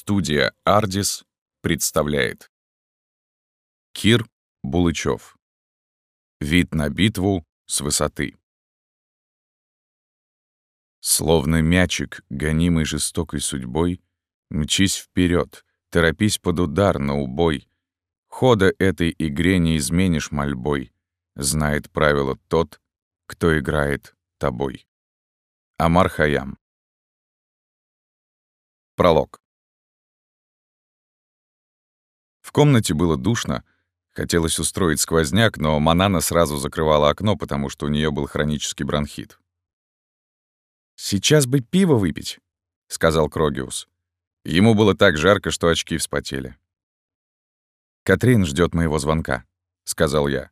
Студия «Ардис» представляет. Кир Булычев. Вид на битву с высоты. Словно мячик, гонимый жестокой судьбой, Мчись вперед, торопись под удар на убой. Хода этой игре не изменишь мольбой, Знает правило тот, кто играет тобой. Амар Хаям. Пролог В комнате было душно. Хотелось устроить сквозняк, но Манана сразу закрывала окно, потому что у нее был хронический бронхит. «Сейчас бы пиво выпить», — сказал Крогиус. Ему было так жарко, что очки вспотели. «Катрин ждет моего звонка», — сказал я.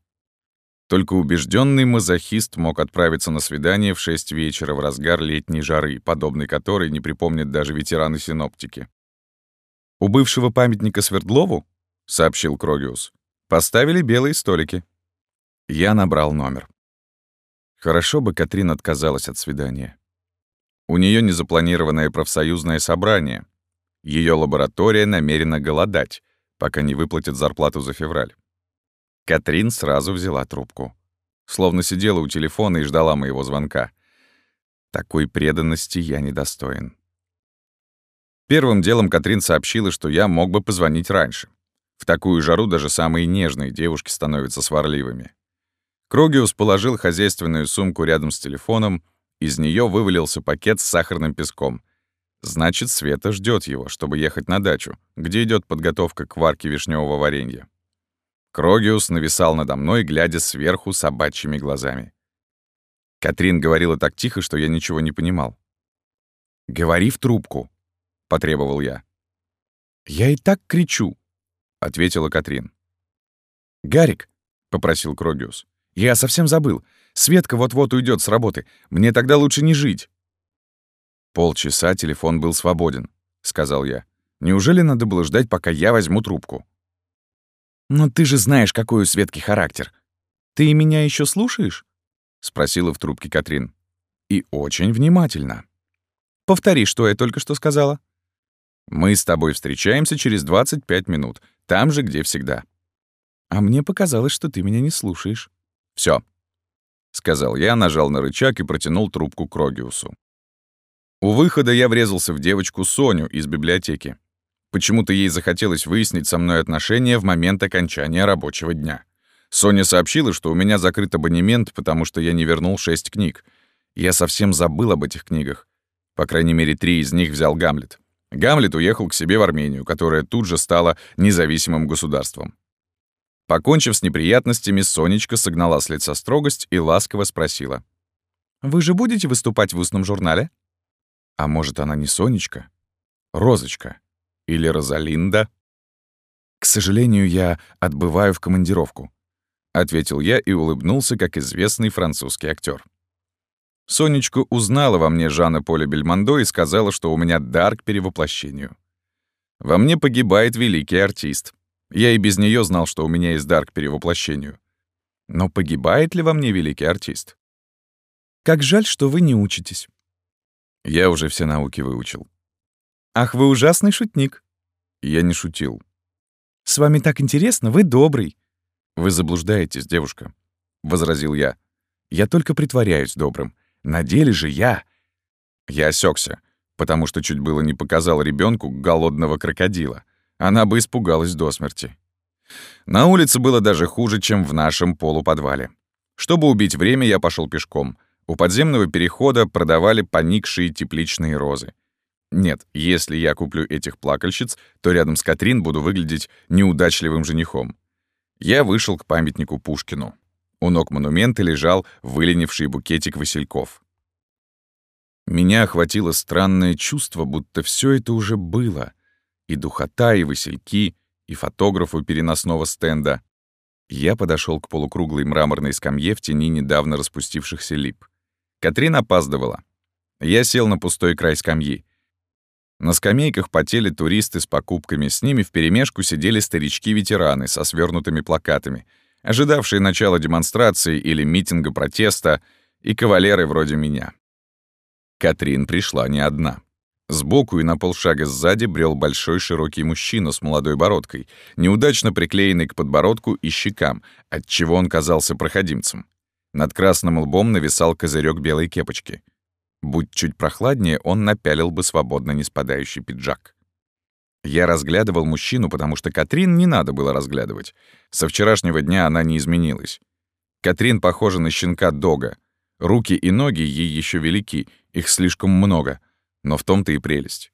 Только убежденный мазохист мог отправиться на свидание в шесть вечера в разгар летней жары, подобной которой не припомнят даже ветераны-синоптики. «У бывшего памятника Свердлову?» — сообщил Крогиус. «Поставили белые столики». Я набрал номер. Хорошо бы Катрин отказалась от свидания. У нее незапланированное профсоюзное собрание. Ее лаборатория намерена голодать, пока не выплатят зарплату за февраль. Катрин сразу взяла трубку. Словно сидела у телефона и ждала моего звонка. Такой преданности я недостоин. Первым делом Катрин сообщила, что я мог бы позвонить раньше. В такую жару даже самые нежные девушки становятся сварливыми. Крогиус положил хозяйственную сумку рядом с телефоном, из нее вывалился пакет с сахарным песком. Значит, Света ждет его, чтобы ехать на дачу, где идет подготовка к варке вишневого варенья. Крогиус нависал надо мной, глядя сверху собачьими глазами. Катрин говорила так тихо, что я ничего не понимал. «Говори в трубку», — потребовал я. «Я и так кричу», — ответила Катрин. «Гарик», — попросил Крогиус, — «я совсем забыл. Светка вот-вот уйдет с работы. Мне тогда лучше не жить». «Полчаса телефон был свободен», — сказал я. «Неужели надо было ждать, пока я возьму трубку?» «Но ты же знаешь, какой у Светки характер. Ты меня еще слушаешь?» — спросила в трубке Катрин. «И очень внимательно». «Повтори, что я только что сказала». Мы с тобой встречаемся через 25 минут, там же, где всегда. А мне показалось, что ты меня не слушаешь. Все, сказал я, нажал на рычаг и протянул трубку Крогиусу. У выхода я врезался в девочку Соню из библиотеки. Почему-то ей захотелось выяснить со мной отношения в момент окончания рабочего дня. Соня сообщила, что у меня закрыт абонемент, потому что я не вернул шесть книг. Я совсем забыл об этих книгах. По крайней мере, три из них взял Гамлет. Гамлет уехал к себе в Армению, которая тут же стала независимым государством. Покончив с неприятностями, Сонечка согнала с лица строгость и ласково спросила. «Вы же будете выступать в устном журнале?» «А может, она не Сонечка? Розочка? Или Розалинда?» «К сожалению, я отбываю в командировку», — ответил я и улыбнулся, как известный французский актер. Сонечка узнала во мне Жана Поля Бельмондо и сказала, что у меня дар к перевоплощению. Во мне погибает великий артист. Я и без нее знал, что у меня есть дар к перевоплощению. Но погибает ли во мне великий артист? Как жаль, что вы не учитесь. Я уже все науки выучил. Ах, вы ужасный шутник. Я не шутил. С вами так интересно, вы добрый. Вы заблуждаетесь, девушка, — возразил я. Я только притворяюсь добрым. На деле же я... Я осекся, потому что чуть было не показал ребенку голодного крокодила. Она бы испугалась до смерти. На улице было даже хуже, чем в нашем полуподвале. Чтобы убить время, я пошел пешком. У подземного перехода продавали поникшие тепличные розы. Нет, если я куплю этих плакальщиц, то рядом с Катрин буду выглядеть неудачливым женихом. Я вышел к памятнику Пушкину. У ног монумента лежал выленивший букетик васильков. Меня охватило странное чувство, будто все это уже было. И духота, и васильки, и фотографу переносного стенда. Я подошел к полукруглой мраморной скамье в тени недавно распустившихся лип. Катрин опаздывала. Я сел на пустой край скамьи. На скамейках потели туристы с покупками, с ними вперемешку сидели старички-ветераны со свернутыми плакатами — ожидавшие начала демонстрации или митинга протеста, и кавалеры вроде меня. Катрин пришла не одна. Сбоку и на полшага сзади брел большой широкий мужчина с молодой бородкой, неудачно приклеенный к подбородку и щекам, отчего он казался проходимцем. Над красным лбом нависал козырек белой кепочки. Будь чуть прохладнее, он напялил бы свободно не спадающий пиджак. Я разглядывал мужчину, потому что Катрин не надо было разглядывать. Со вчерашнего дня она не изменилась. Катрин похожа на щенка Дога. Руки и ноги ей еще велики, их слишком много — но в том-то и прелесть.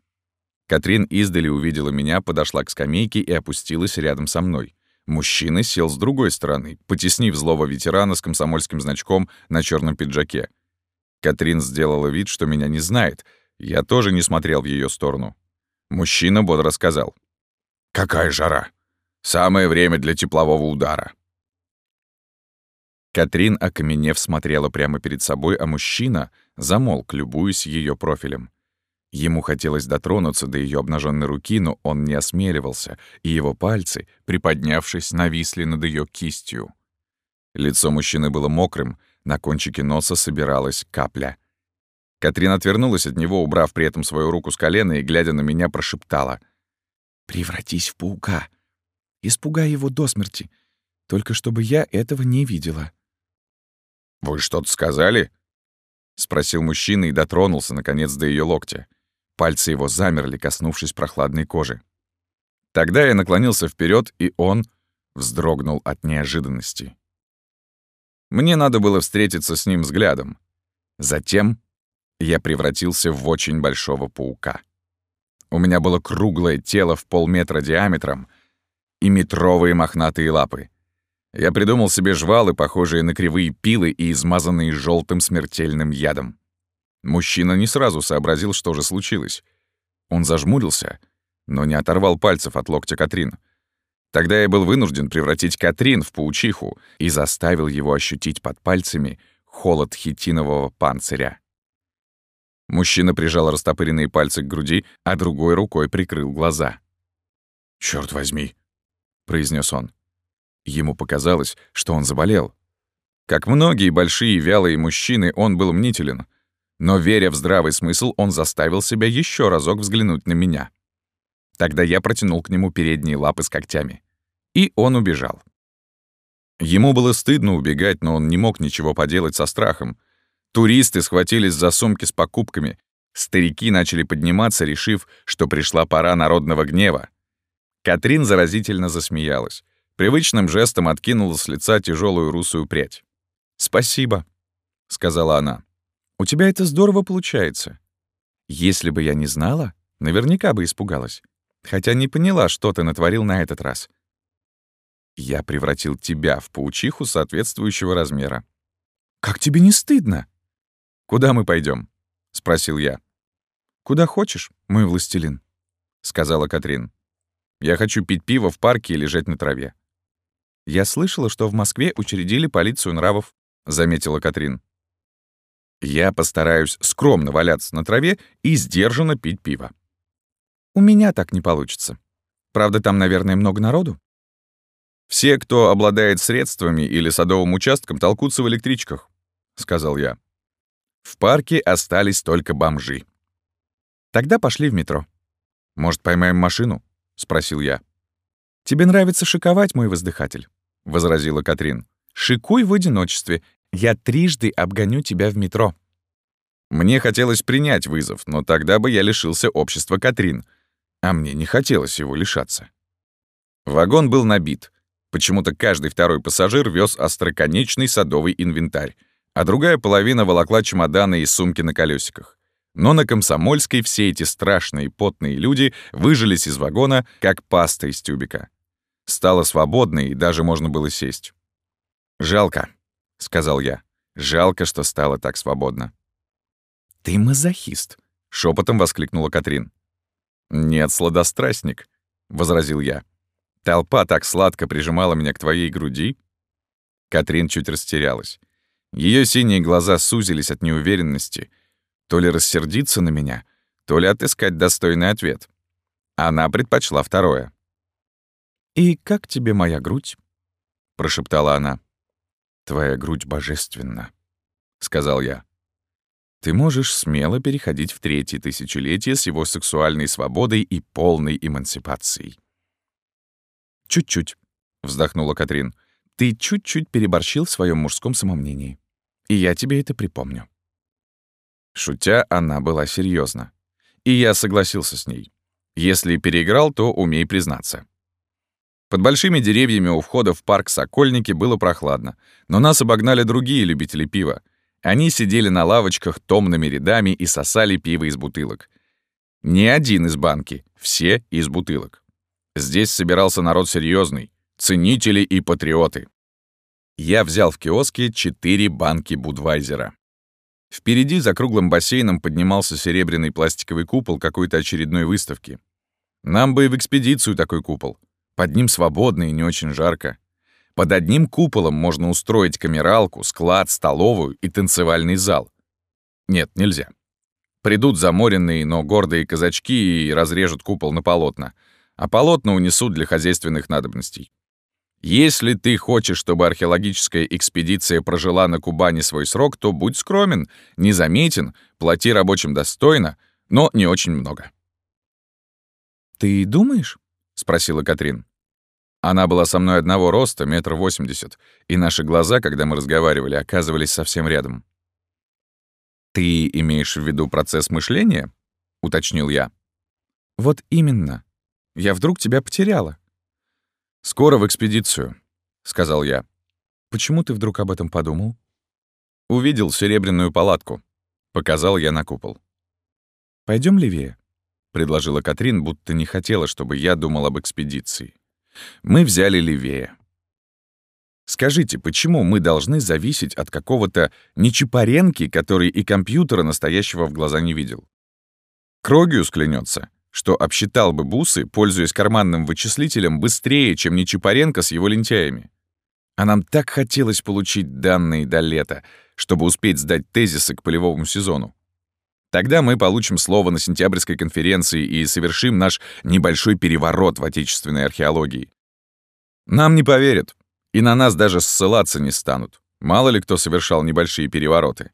Катрин издали увидела меня, подошла к скамейке и опустилась рядом со мной. Мужчина сел с другой стороны, потеснив злого ветерана с комсомольским значком на черном пиджаке. Катрин сделала вид, что меня не знает. Я тоже не смотрел в ее сторону. Мужчина бодро сказал. «Какая жара! Самое время для теплового удара!» Катрин, окаменев, смотрела прямо перед собой, а мужчина замолк, любуясь ее профилем. Ему хотелось дотронуться до ее обнаженной руки, но он не осмеливался, и его пальцы, приподнявшись, нависли над ее кистью. Лицо мужчины было мокрым, на кончике носа собиралась капля. Катрин отвернулась от него, убрав при этом свою руку с колена и, глядя на меня, прошептала. «Превратись в паука. Испугай его до смерти. Только чтобы я этого не видела». «Вы что-то сказали?» — спросил мужчина и дотронулся, наконец, до ее локтя. Пальцы его замерли, коснувшись прохладной кожи. Тогда я наклонился вперед, и он вздрогнул от неожиданности. Мне надо было встретиться с ним взглядом. Затем я превратился в очень большого паука. У меня было круглое тело в полметра диаметром и метровые мохнатые лапы. Я придумал себе жвалы, похожие на кривые пилы и измазанные желтым смертельным ядом. Мужчина не сразу сообразил, что же случилось. Он зажмурился, но не оторвал пальцев от локтя Катрин. Тогда я был вынужден превратить Катрин в паучиху и заставил его ощутить под пальцами холод хитинового панциря. Мужчина прижал растопыренные пальцы к груди, а другой рукой прикрыл глаза. «Чёрт возьми!» — произнес он. Ему показалось, что он заболел. Как многие большие вялые мужчины, он был мнителен, но, веря в здравый смысл, он заставил себя еще разок взглянуть на меня. Тогда я протянул к нему передние лапы с когтями. И он убежал. Ему было стыдно убегать, но он не мог ничего поделать со страхом. Туристы схватились за сумки с покупками. Старики начали подниматься, решив, что пришла пора народного гнева. Катрин заразительно засмеялась. Привычным жестом откинула с лица тяжелую русую прядь. «Спасибо», — сказала она. У тебя это здорово получается. Если бы я не знала, наверняка бы испугалась. Хотя не поняла, что ты натворил на этот раз. Я превратил тебя в паучиху соответствующего размера. Как тебе не стыдно? Куда мы пойдем? спросил я. Куда хочешь, мой властелин, сказала Катрин. Я хочу пить пиво в парке и лежать на траве. Я слышала, что в Москве учредили полицию нравов, заметила Катрин. Я постараюсь скромно валяться на траве и сдержанно пить пиво. У меня так не получится. Правда, там, наверное, много народу? Все, кто обладает средствами или садовым участком, толкутся в электричках, — сказал я. В парке остались только бомжи. Тогда пошли в метро. Может, поймаем машину? — спросил я. «Тебе нравится шиковать, мой воздыхатель», — возразила Катрин. «Шикуй в одиночестве я трижды обгоню тебя в метро». Мне хотелось принять вызов, но тогда бы я лишился общества Катрин, а мне не хотелось его лишаться. Вагон был набит. Почему-то каждый второй пассажир вез остроконечный садовый инвентарь, а другая половина волокла чемоданы и сумки на колесиках. Но на Комсомольской все эти страшные потные люди выжились из вагона, как паста из тюбика. Стало свободно, и даже можно было сесть. «Жалко», — сказал я. «Жалко, что стало так свободно». «Ты мазохист», — шепотом воскликнула Катрин. «Нет, сладострастник», — возразил я. «Толпа так сладко прижимала меня к твоей груди». Катрин чуть растерялась. Ее синие глаза сузились от неуверенности. То ли рассердиться на меня, то ли отыскать достойный ответ. Она предпочла второе. «И как тебе моя грудь?» — прошептала она. «Твоя грудь божественна», — сказал я. ты можешь смело переходить в третье тысячелетие с его сексуальной свободой и полной эмансипацией. «Чуть-чуть», — вздохнула Катрин. «Ты чуть-чуть переборщил в своем мужском самомнении. И я тебе это припомню». Шутя, она была серьезна, И я согласился с ней. Если переиграл, то умей признаться. Под большими деревьями у входа в парк Сокольники было прохладно, но нас обогнали другие любители пива. Они сидели на лавочках томными рядами и сосали пиво из бутылок. Не один из банки, все из бутылок. Здесь собирался народ серьезный, ценители и патриоты. Я взял в киоске четыре банки Будвайзера. Впереди за круглым бассейном поднимался серебряный пластиковый купол какой-то очередной выставки. Нам бы и в экспедицию такой купол. Под ним свободно и не очень жарко. Под одним куполом можно устроить камералку, склад, столовую и танцевальный зал. Нет, нельзя. Придут заморенные, но гордые казачки и разрежут купол на полотна, а полотна унесут для хозяйственных надобностей. Если ты хочешь, чтобы археологическая экспедиция прожила на Кубани свой срок, то будь скромен, незаметен, плати рабочим достойно, но не очень много. «Ты думаешь?» — спросила Катрин. Она была со мной одного роста, метр восемьдесят, и наши глаза, когда мы разговаривали, оказывались совсем рядом. «Ты имеешь в виду процесс мышления?» — уточнил я. «Вот именно. Я вдруг тебя потеряла». «Скоро в экспедицию», — сказал я. «Почему ты вдруг об этом подумал?» «Увидел серебряную палатку», — показал я на купол. Пойдем левее», — предложила Катрин, будто не хотела, чтобы я думал об экспедиции. Мы взяли левее. Скажите, почему мы должны зависеть от какого-то Нечипаренки, который и компьютера настоящего в глаза не видел? Крогиус клянется, что обсчитал бы бусы, пользуясь карманным вычислителем, быстрее, чем Нечипаренко с его лентяями. А нам так хотелось получить данные до лета, чтобы успеть сдать тезисы к полевому сезону. Тогда мы получим слово на сентябрьской конференции и совершим наш небольшой переворот в отечественной археологии. Нам не поверят, и на нас даже ссылаться не станут. Мало ли кто совершал небольшие перевороты.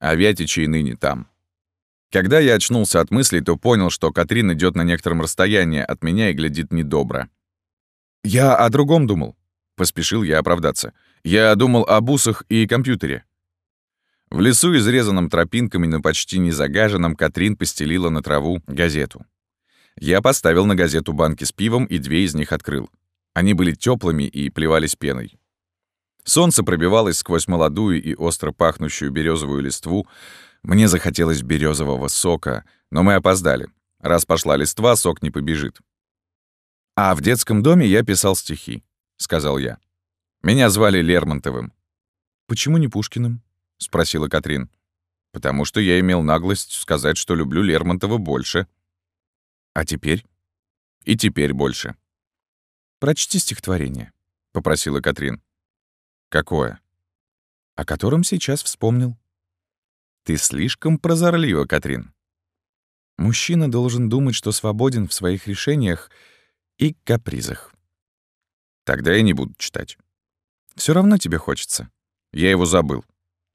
А Вятичи и ныне там. Когда я очнулся от мыслей, то понял, что Катрин идет на некотором расстоянии от меня и глядит недобро. «Я о другом думал», — поспешил я оправдаться. «Я думал о бусах и компьютере. В лесу, изрезанном тропинками, но почти не загаженном, Катрин постелила на траву газету. Я поставил на газету банки с пивом и две из них открыл. Они были теплыми и плевались пеной. Солнце пробивалось сквозь молодую и остро пахнущую березовую листву. Мне захотелось березового сока, но мы опоздали. Раз пошла листва, сок не побежит. «А в детском доме я писал стихи», — сказал я. Меня звали Лермонтовым. «Почему не Пушкиным?» — спросила Катрин. «Потому что я имел наглость сказать, что люблю Лермонтова больше». «А теперь?» «И теперь больше». «Прочти стихотворение», — попросила Катрин. «Какое?» «О котором сейчас вспомнил». «Ты слишком прозорлива, Катрин». Мужчина должен думать, что свободен в своих решениях и капризах. Тогда я не буду читать. Все равно тебе хочется. Я его забыл.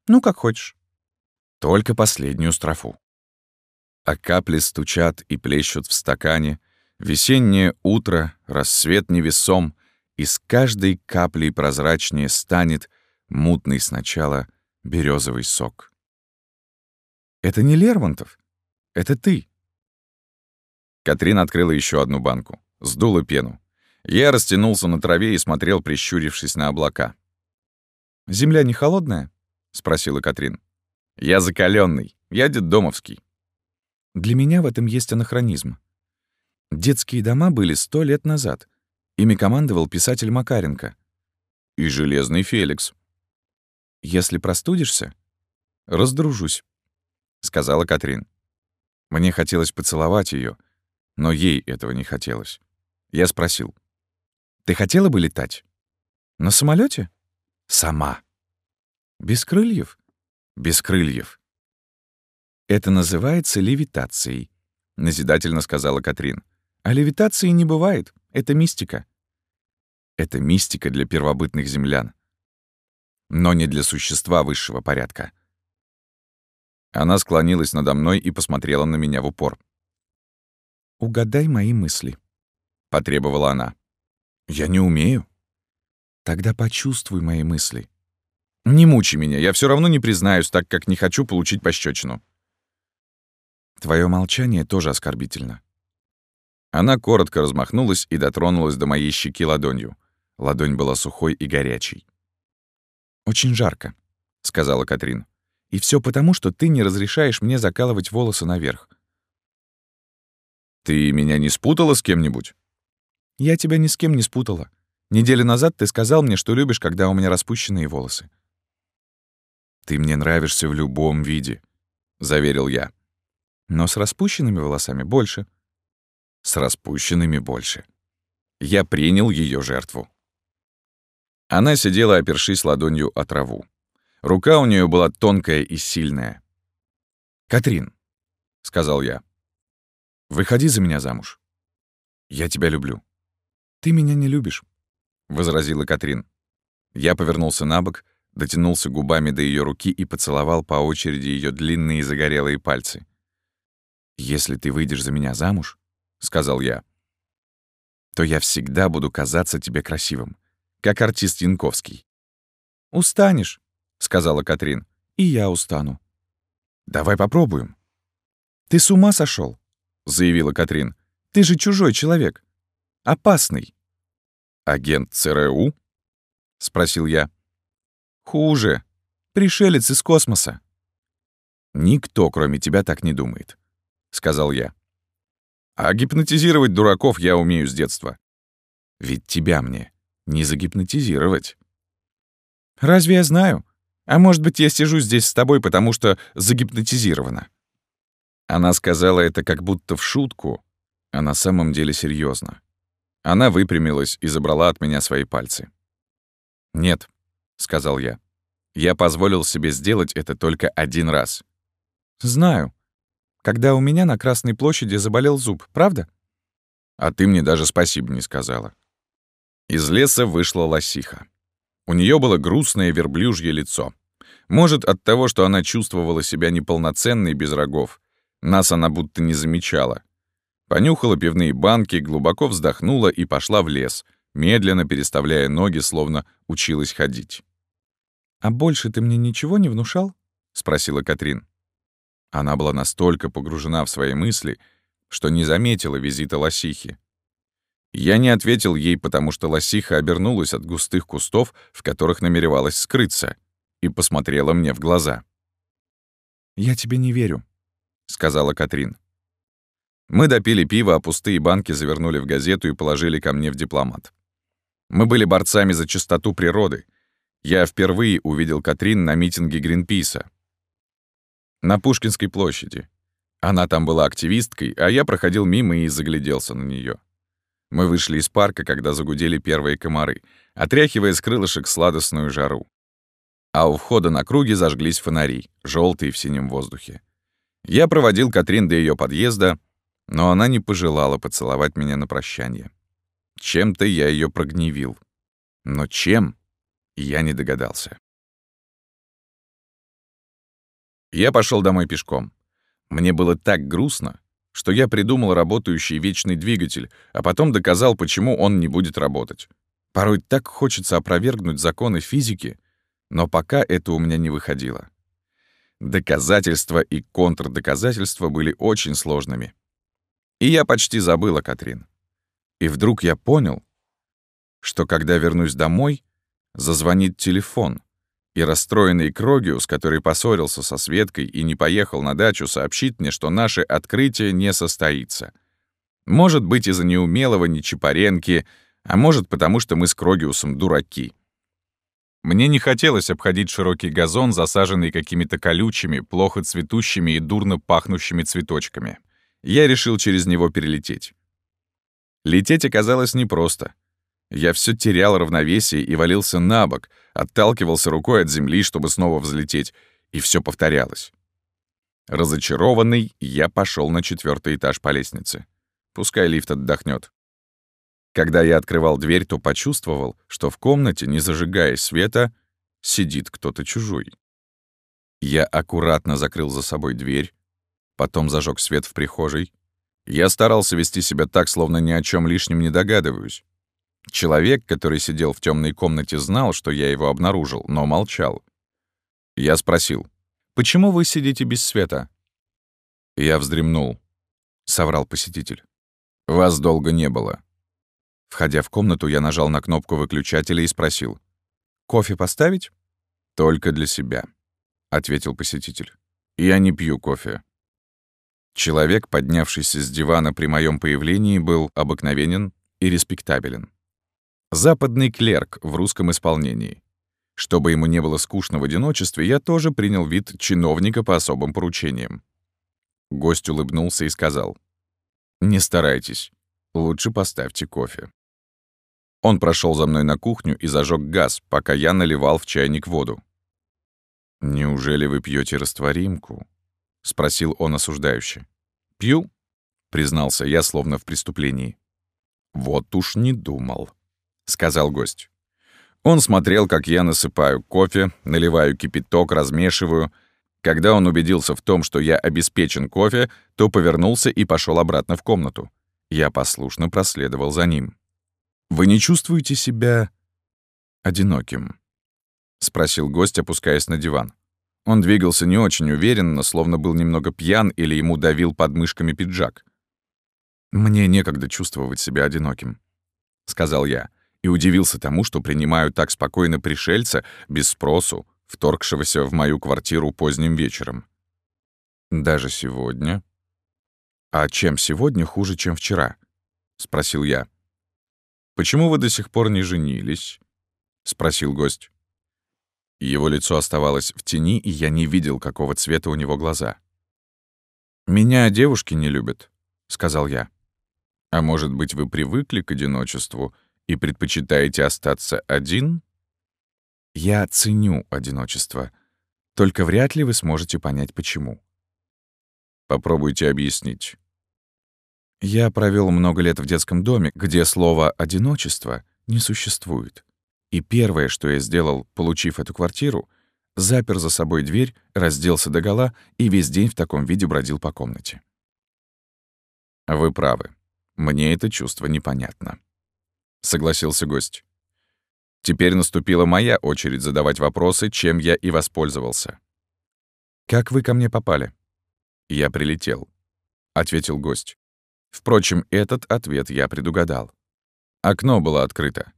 Ну, как хочешь. Только последнюю строфу. А капли стучат и плещут в стакане, Весеннее утро, рассвет невесом, И с каждой каплей прозрачнее станет Мутный сначала березовый сок. Это не Лермонтов, это ты. Катрин открыла еще одну банку, сдула пену. Я растянулся на траве и смотрел, прищурившись на облака. «Земля не холодная?» — спросила Катрин. «Я закаленный, я детдомовский». «Для меня в этом есть анахронизм. Детские дома были сто лет назад. Ими командовал писатель Макаренко. И Железный Феликс. Если простудишься, раздружусь», — сказала Катрин. Мне хотелось поцеловать ее, но ей этого не хотелось. Я спросил. «Ты хотела бы летать? На самолете? «Сама». Без крыльев? Без крыльев. Это называется левитацией, назидательно сказала Катрин. А левитации не бывает. Это мистика. Это мистика для первобытных землян. Но не для существа высшего порядка. Она склонилась надо мной и посмотрела на меня в упор. «Угадай мои мысли», — потребовала она. «Я не умею». «Тогда почувствуй мои мысли». «Не мучи меня, я все равно не признаюсь, так как не хочу получить пощечину. Твое молчание тоже оскорбительно. Она коротко размахнулась и дотронулась до моей щеки ладонью. Ладонь была сухой и горячей. «Очень жарко», — сказала Катрин. «И все потому, что ты не разрешаешь мне закалывать волосы наверх». «Ты меня не спутала с кем-нибудь?» «Я тебя ни с кем не спутала. Неделю назад ты сказал мне, что любишь, когда у меня распущенные волосы». «Ты мне нравишься в любом виде», — заверил я. «Но с распущенными волосами больше». «С распущенными больше». Я принял ее жертву. Она сидела, опершись ладонью о траву. Рука у нее была тонкая и сильная. «Катрин», — сказал я, — «выходи за меня замуж. Я тебя люблю». «Ты меня не любишь», — возразила Катрин. Я повернулся на бок, дотянулся губами до ее руки и поцеловал по очереди ее длинные загорелые пальцы. «Если ты выйдешь за меня замуж», — сказал я, — «то я всегда буду казаться тебе красивым как артист Янковский. «Устанешь», — сказала Катрин, — «и я устану». «Давай попробуем». «Ты с ума сошел, заявила Катрин. «Ты же чужой человек. Опасный». «Агент ЦРУ?» — спросил я. «Хуже. Пришелец из космоса». «Никто, кроме тебя, так не думает», — сказал я. «А гипнотизировать дураков я умею с детства. Ведь тебя мне не загипнотизировать. «Разве я знаю? А может быть, я сижу здесь с тобой, потому что загипнотизирована?» Она сказала это как будто в шутку, а на самом деле серьезно. Она выпрямилась и забрала от меня свои пальцы. «Нет», — сказал я. «Я позволил себе сделать это только один раз». «Знаю. Когда у меня на Красной площади заболел зуб, правда?» «А ты мне даже спасибо не сказала». Из леса вышла лосиха. У нее было грустное верблюжье лицо. Может, от того, что она чувствовала себя неполноценной без рогов. Нас она будто не замечала. Понюхала пивные банки, глубоко вздохнула и пошла в лес, медленно переставляя ноги, словно училась ходить. «А больше ты мне ничего не внушал?» — спросила Катрин. Она была настолько погружена в свои мысли, что не заметила визита лосихи. Я не ответил ей, потому что лосиха обернулась от густых кустов, в которых намеревалась скрыться, и посмотрела мне в глаза. «Я тебе не верю», — сказала Катрин. Мы допили пиво, а пустые банки завернули в газету и положили ко мне в дипломат. Мы были борцами за чистоту природы. Я впервые увидел Катрин на митинге Гринписа. На Пушкинской площади. Она там была активисткой, а я проходил мимо и загляделся на нее. Мы вышли из парка, когда загудели первые комары, отряхивая с крылышек сладостную жару. А у входа на круге зажглись фонари, желтые в синем воздухе. Я проводил Катрин до ее подъезда, но она не пожелала поцеловать меня на прощание. Чем-то я ее прогневил. Но чем, я не догадался. Я пошел домой пешком. Мне было так грустно, что я придумал работающий вечный двигатель, а потом доказал, почему он не будет работать. Порой так хочется опровергнуть законы физики, но пока это у меня не выходило. Доказательства и контрдоказательства были очень сложными. И я почти забыл о Катрин. И вдруг я понял, что когда вернусь домой, зазвонит телефон, и расстроенный Крогиус, который поссорился со Светкой и не поехал на дачу, сообщит мне, что наше открытие не состоится. Может быть, из-за неумелого Нечапаренки, а может, потому что мы с Крогиусом дураки. Мне не хотелось обходить широкий газон, засаженный какими-то колючими, плохо цветущими и дурно пахнущими цветочками. Я решил через него перелететь. Лететь оказалось непросто. Я все терял равновесие и валился на бок, отталкивался рукой от земли, чтобы снова взлететь, и все повторялось. Разочарованный, я пошел на четвертый этаж по лестнице. Пускай лифт отдохнет. Когда я открывал дверь, то почувствовал, что в комнате, не зажигая света, сидит кто-то чужой. Я аккуратно закрыл за собой дверь, потом зажег свет в прихожей. Я старался вести себя так, словно ни о чем лишнем не догадываюсь. Человек, который сидел в темной комнате, знал, что я его обнаружил, но молчал. Я спросил, «Почему вы сидите без света?» Я вздремнул, — соврал посетитель. «Вас долго не было». Входя в комнату, я нажал на кнопку выключателя и спросил, «Кофе поставить?» «Только для себя», — ответил посетитель. «Я не пью кофе». Человек, поднявшийся с дивана при моем появлении, был обыкновенен и респектабелен. Западный клерк в русском исполнении. Чтобы ему не было скучно в одиночестве, я тоже принял вид чиновника по особым поручениям. Гость улыбнулся и сказал, «Не старайтесь, лучше поставьте кофе». Он прошел за мной на кухню и зажег газ, пока я наливал в чайник воду. «Неужели вы пьете растворимку?» — спросил он осуждающе. «Пью», — признался я, словно в преступлении. «Вот уж не думал», — сказал гость. Он смотрел, как я насыпаю кофе, наливаю кипяток, размешиваю. Когда он убедился в том, что я обеспечен кофе, то повернулся и пошел обратно в комнату. Я послушно проследовал за ним. «Вы не чувствуете себя одиноким?» — спросил гость, опускаясь на диван. Он двигался не очень уверенно, словно был немного пьян или ему давил подмышками пиджак. «Мне некогда чувствовать себя одиноким», — сказал я и удивился тому, что принимаю так спокойно пришельца, без спросу, вторгшегося в мою квартиру поздним вечером. «Даже сегодня?» «А чем сегодня хуже, чем вчера?» — спросил я. «Почему вы до сих пор не женились?» — спросил гость. Его лицо оставалось в тени, и я не видел, какого цвета у него глаза. «Меня девушки не любят», — сказал я. «А может быть, вы привыкли к одиночеству и предпочитаете остаться один? Я ценю одиночество. Только вряд ли вы сможете понять, почему. Попробуйте объяснить. Я провел много лет в детском доме, где слово «одиночество» не существует. И первое, что я сделал, получив эту квартиру, запер за собой дверь, разделся догола и весь день в таком виде бродил по комнате. Вы правы. Мне это чувство непонятно согласился гость. Теперь наступила моя очередь задавать вопросы, чем я и воспользовался. «Как вы ко мне попали?» «Я прилетел», — ответил гость. Впрочем, этот ответ я предугадал. Окно было открыто.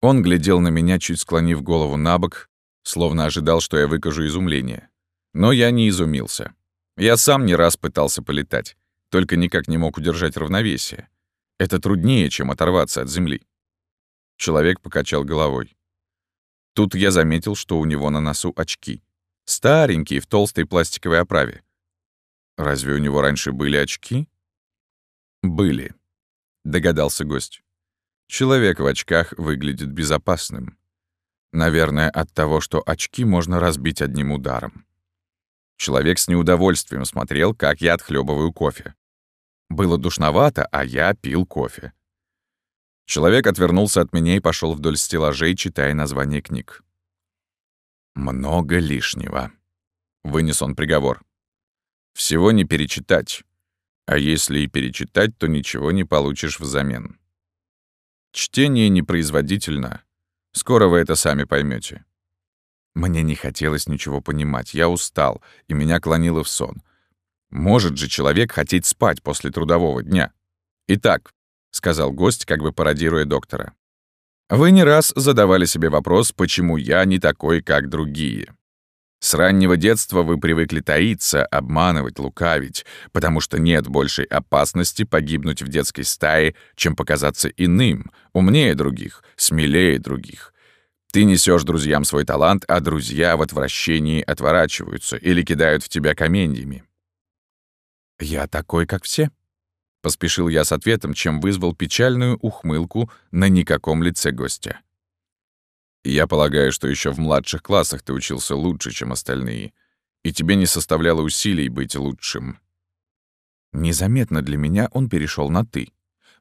Он глядел на меня, чуть склонив голову на бок, словно ожидал, что я выкажу изумление. Но я не изумился. Я сам не раз пытался полетать, только никак не мог удержать равновесие. Это труднее, чем оторваться от земли. Человек покачал головой. Тут я заметил, что у него на носу очки. Старенькие, в толстой пластиковой оправе. Разве у него раньше были очки? Были, догадался гость. Человек в очках выглядит безопасным. Наверное, от того, что очки можно разбить одним ударом. Человек с неудовольствием смотрел, как я отхлебываю кофе. Было душновато, а я пил кофе. Человек отвернулся от меня и пошел вдоль стеллажей, читая названия книг. «Много лишнего», — вынес он приговор. «Всего не перечитать. А если и перечитать, то ничего не получишь взамен. Чтение непроизводительно. Скоро вы это сами поймете. Мне не хотелось ничего понимать, я устал, и меня клонило в сон. Может же человек хотеть спать после трудового дня? Итак, сказал гость, как бы пародируя доктора. Вы не раз задавали себе вопрос, почему я не такой, как другие. С раннего детства вы привыкли таиться, обманывать, лукавить, потому что нет большей опасности погибнуть в детской стае, чем показаться иным, умнее других, смелее других. Ты несешь друзьям свой талант, а друзья в отвращении отворачиваются или кидают в тебя каменьями. «Я такой, как все», Поспешил я с ответом, чем вызвал печальную ухмылку на никаком лице гостя. «Я полагаю, что еще в младших классах ты учился лучше, чем остальные, и тебе не составляло усилий быть лучшим». Незаметно для меня он перешел на «ты».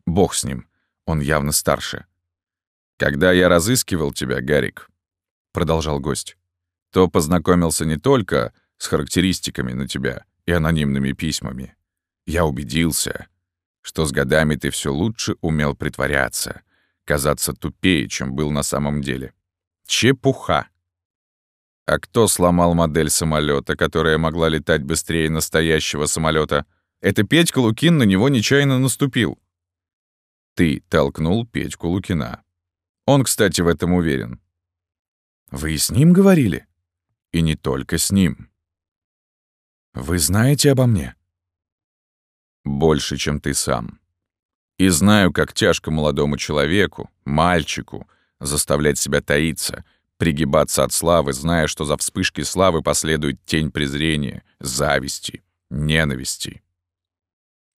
Бог с ним, он явно старше. «Когда я разыскивал тебя, Гарик», — продолжал гость, «то познакомился не только с характеристиками на тебя и анонимными письмами. Я убедился, что с годами ты все лучше умел притворяться, казаться тупее, чем был на самом деле. Чепуха. А кто сломал модель самолета, которая могла летать быстрее настоящего самолета? Это Петька Лукин на него нечаянно наступил. Ты толкнул Петьку Лукина. Он, кстати, в этом уверен. Вы и с ним говорили? И не только с ним. Вы знаете обо мне? Больше, чем ты сам. И знаю, как тяжко молодому человеку, мальчику, заставлять себя таиться, пригибаться от славы, зная, что за вспышки славы последует тень презрения, зависти, ненависти.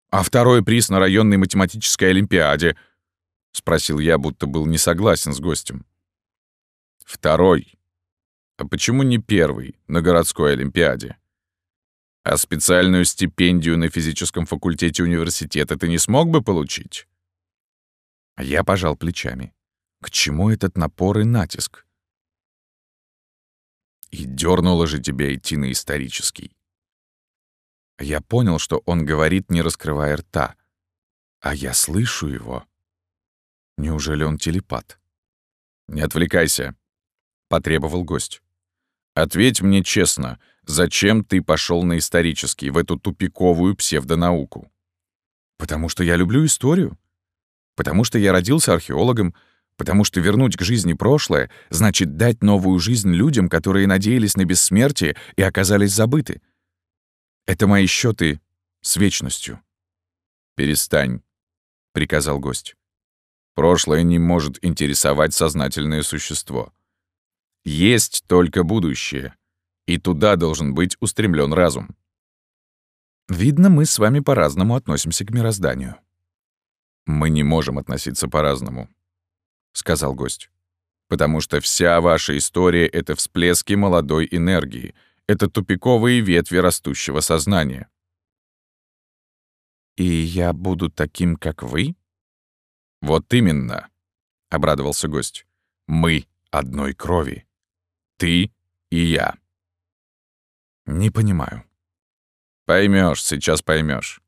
«А второй приз на районной математической олимпиаде?» — спросил я, будто был не согласен с гостем. «Второй. А почему не первый на городской олимпиаде?» А специальную стипендию на физическом факультете университета ты не смог бы получить? Я пожал плечами. К чему этот напор и натиск? И дернуло же тебя идти на исторический. Я понял, что он говорит, не раскрывая рта. А я слышу его. Неужели он телепат? «Не отвлекайся», — потребовал гость. «Ответь мне честно, Зачем ты пошел на исторический, в эту тупиковую псевдонауку? Потому что я люблю историю. Потому что я родился археологом. Потому что вернуть к жизни прошлое значит дать новую жизнь людям, которые надеялись на бессмертие и оказались забыты. Это мои счеты с вечностью. «Перестань», — приказал гость. «Прошлое не может интересовать сознательное существо. Есть только будущее, и туда должен быть устремлен разум. Видно, мы с вами по-разному относимся к мирозданию. Мы не можем относиться по-разному, сказал гость. Потому что вся ваша история — это всплески молодой энергии, это тупиковые ветви растущего сознания. «И я буду таким, как вы?» «Вот именно», — обрадовался гость. «Мы одной крови. Ты и я». Не понимаю. Поймешь, сейчас поймешь.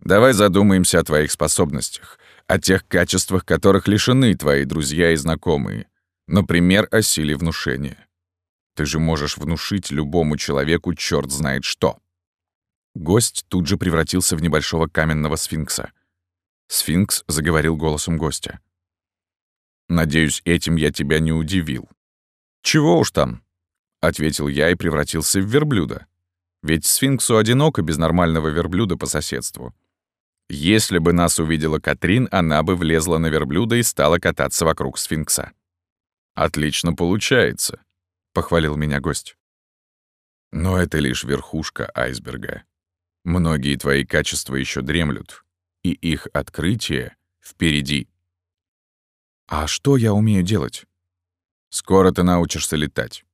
Давай задумаемся о твоих способностях, о тех качествах, которых лишены твои друзья и знакомые. Например, о силе внушения. Ты же можешь внушить любому человеку черт знает что. Гость тут же превратился в небольшого каменного сфинкса. Сфинкс заговорил голосом гостя. «Надеюсь, этим я тебя не удивил. Чего уж там, — ответил я и превратился в верблюда. Ведь сфинксу одиноко без нормального верблюда по соседству. Если бы нас увидела Катрин, она бы влезла на верблюда и стала кататься вокруг сфинкса. «Отлично получается», — похвалил меня гость. «Но это лишь верхушка айсберга. Многие твои качества еще дремлют, и их открытие впереди». «А что я умею делать?» «Скоро ты научишься летать.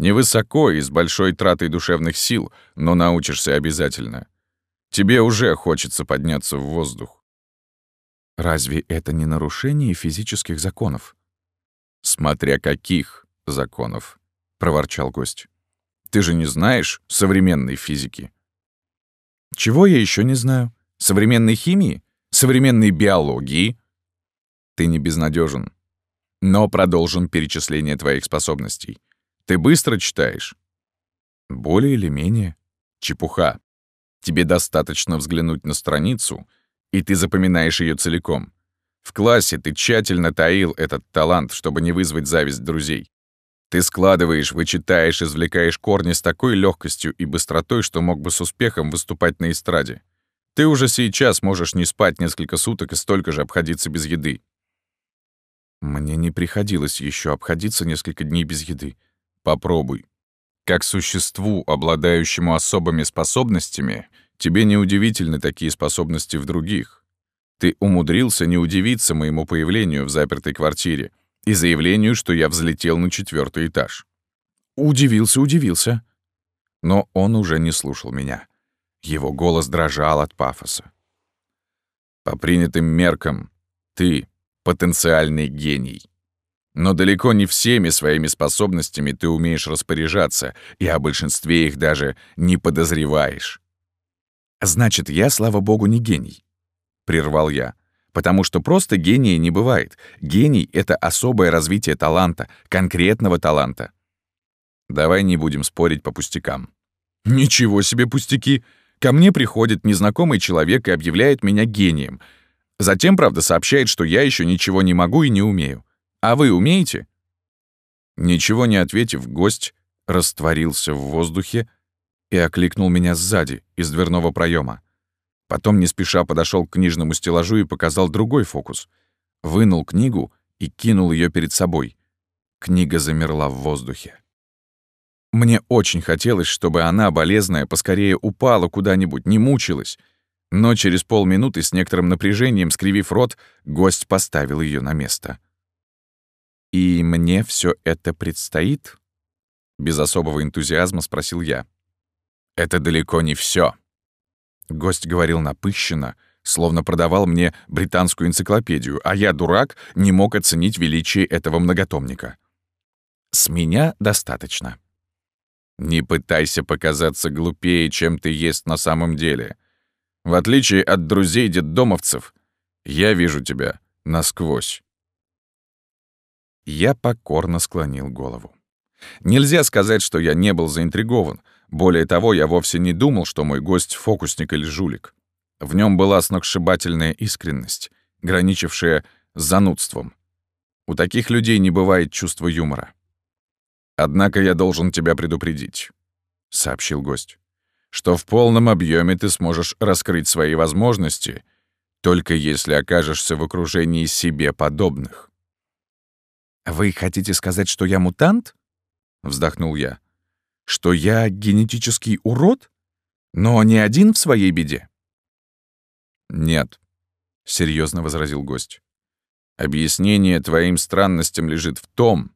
Невысоко и с большой тратой душевных сил, но научишься обязательно. Тебе уже хочется подняться в воздух. Разве это не нарушение физических законов? Смотря каких законов, проворчал гость. Ты же не знаешь современной физики. Чего я еще не знаю? Современной химии? Современной биологии? Ты не безнадежен. Но продолжим перечисление твоих способностей. Ты быстро читаешь? Более или менее. Чепуха. Тебе достаточно взглянуть на страницу, и ты запоминаешь ее целиком. В классе ты тщательно таил этот талант, чтобы не вызвать зависть друзей. Ты складываешь, вычитаешь, извлекаешь корни с такой легкостью и быстротой, что мог бы с успехом выступать на эстраде. Ты уже сейчас можешь не спать несколько суток и столько же обходиться без еды. Мне не приходилось еще обходиться несколько дней без еды. Попробуй. Как существу, обладающему особыми способностями, тебе неудивительны такие способности в других. Ты умудрился не удивиться моему появлению в запертой квартире и заявлению, что я взлетел на четвертый этаж. Удивился, удивился. Но он уже не слушал меня. Его голос дрожал от пафоса. По принятым меркам, ты — потенциальный гений. Но далеко не всеми своими способностями ты умеешь распоряжаться, и о большинстве их даже не подозреваешь. «Значит, я, слава богу, не гений», — прервал я. «Потому что просто гения не бывает. Гений — это особое развитие таланта, конкретного таланта». Давай не будем спорить по пустякам. «Ничего себе пустяки! Ко мне приходит незнакомый человек и объявляет меня гением. Затем, правда, сообщает, что я еще ничего не могу и не умею. А вы умеете?» Ничего не ответив, гость растворился в воздухе и окликнул меня сзади, из дверного проема. Потом не спеша подошел к книжному стеллажу и показал другой фокус. Вынул книгу и кинул ее перед собой. Книга замерла в воздухе. Мне очень хотелось, чтобы она, болезная, поскорее упала куда-нибудь, не мучилась. Но через полминуты с некоторым напряжением, скривив рот, гость поставил ее на место. «И мне все это предстоит?» Без особого энтузиазма спросил я. «Это далеко не все. Гость говорил напыщенно, словно продавал мне британскую энциклопедию, а я, дурак, не мог оценить величие этого многотомника. «С меня достаточно». Не пытайся показаться глупее, чем ты есть на самом деле. В отличие от друзей детдомовцев, я вижу тебя насквозь. Я покорно склонил голову. Нельзя сказать, что я не был заинтригован. Более того, я вовсе не думал, что мой гость — фокусник или жулик. В нем была сногсшибательная искренность, граничившая с занудством. У таких людей не бывает чувства юмора. «Однако я должен тебя предупредить», — сообщил гость, «что в полном объеме ты сможешь раскрыть свои возможности, только если окажешься в окружении себе подобных». «Вы хотите сказать, что я мутант?» — вздохнул я. «Что я генетический урод? Но не один в своей беде?» «Нет», — серьезно возразил гость. «Объяснение твоим странностям лежит в том,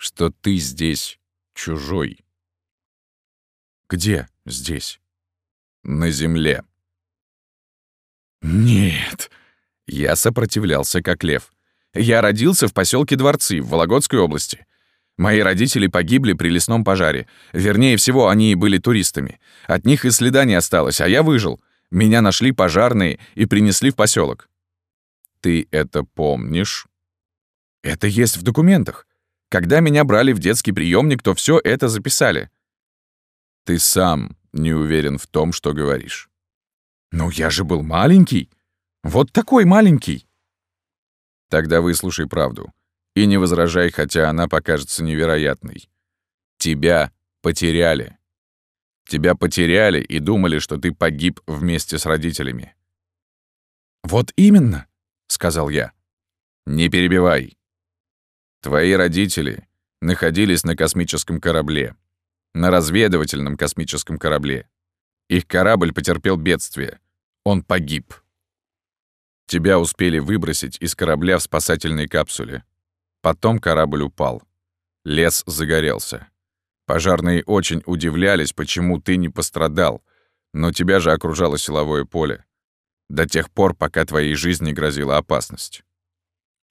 что ты здесь чужой. Где здесь? На земле. Нет. Я сопротивлялся, как лев. Я родился в поселке Дворцы в Вологодской области. Мои родители погибли при лесном пожаре. Вернее всего, они были туристами. От них и следа не осталось, а я выжил. Меня нашли пожарные и принесли в поселок. Ты это помнишь? Это есть в документах. Когда меня брали в детский приемник, то все это записали. Ты сам не уверен в том, что говоришь. Ну, я же был маленький. Вот такой маленький. Тогда выслушай правду. И не возражай, хотя она покажется невероятной. Тебя потеряли. Тебя потеряли и думали, что ты погиб вместе с родителями. «Вот именно», — сказал я. «Не перебивай. Твои родители находились на космическом корабле, на разведывательном космическом корабле. Их корабль потерпел бедствие. Он погиб. Тебя успели выбросить из корабля в спасательной капсуле. Потом корабль упал. Лес загорелся. Пожарные очень удивлялись, почему ты не пострадал, но тебя же окружало силовое поле. До тех пор, пока твоей жизни грозила опасность.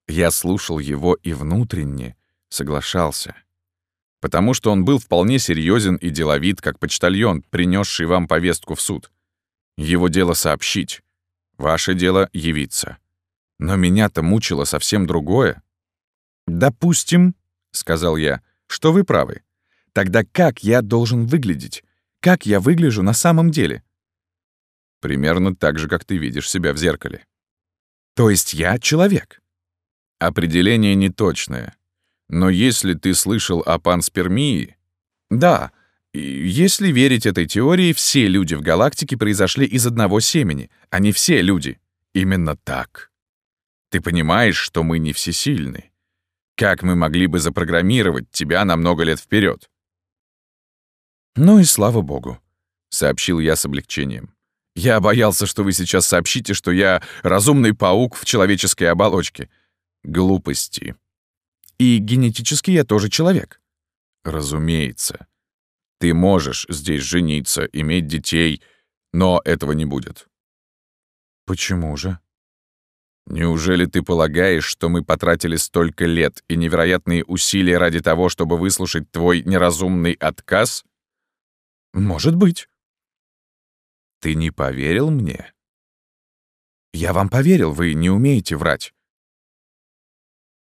Я слушал его и внутренне соглашался. Потому что он был вполне серьезен и деловит, как почтальон, принесший вам повестку в суд. Его дело сообщить. Ваше дело — явиться. Но меня-то мучило совсем другое. «Допустим», — сказал я, — «что вы правы. Тогда как я должен выглядеть? Как я выгляжу на самом деле?» «Примерно так же, как ты видишь себя в зеркале». «То есть я человек?» Определение неточное. Но если ты слышал о панспермии... Да, если верить этой теории, все люди в галактике произошли из одного семени, не все люди. Именно так. Ты понимаешь, что мы не всесильны. Как мы могли бы запрограммировать тебя на много лет вперед? «Ну и слава богу», — сообщил я с облегчением. «Я боялся, что вы сейчас сообщите, что я разумный паук в человеческой оболочке. Глупости. И генетически я тоже человек. Разумеется. Ты можешь здесь жениться, иметь детей, но этого не будет. Почему же? Неужели ты полагаешь, что мы потратили столько лет и невероятные усилия ради того, чтобы выслушать твой неразумный отказ? Может быть. Ты не поверил мне? Я вам поверил, вы не умеете врать.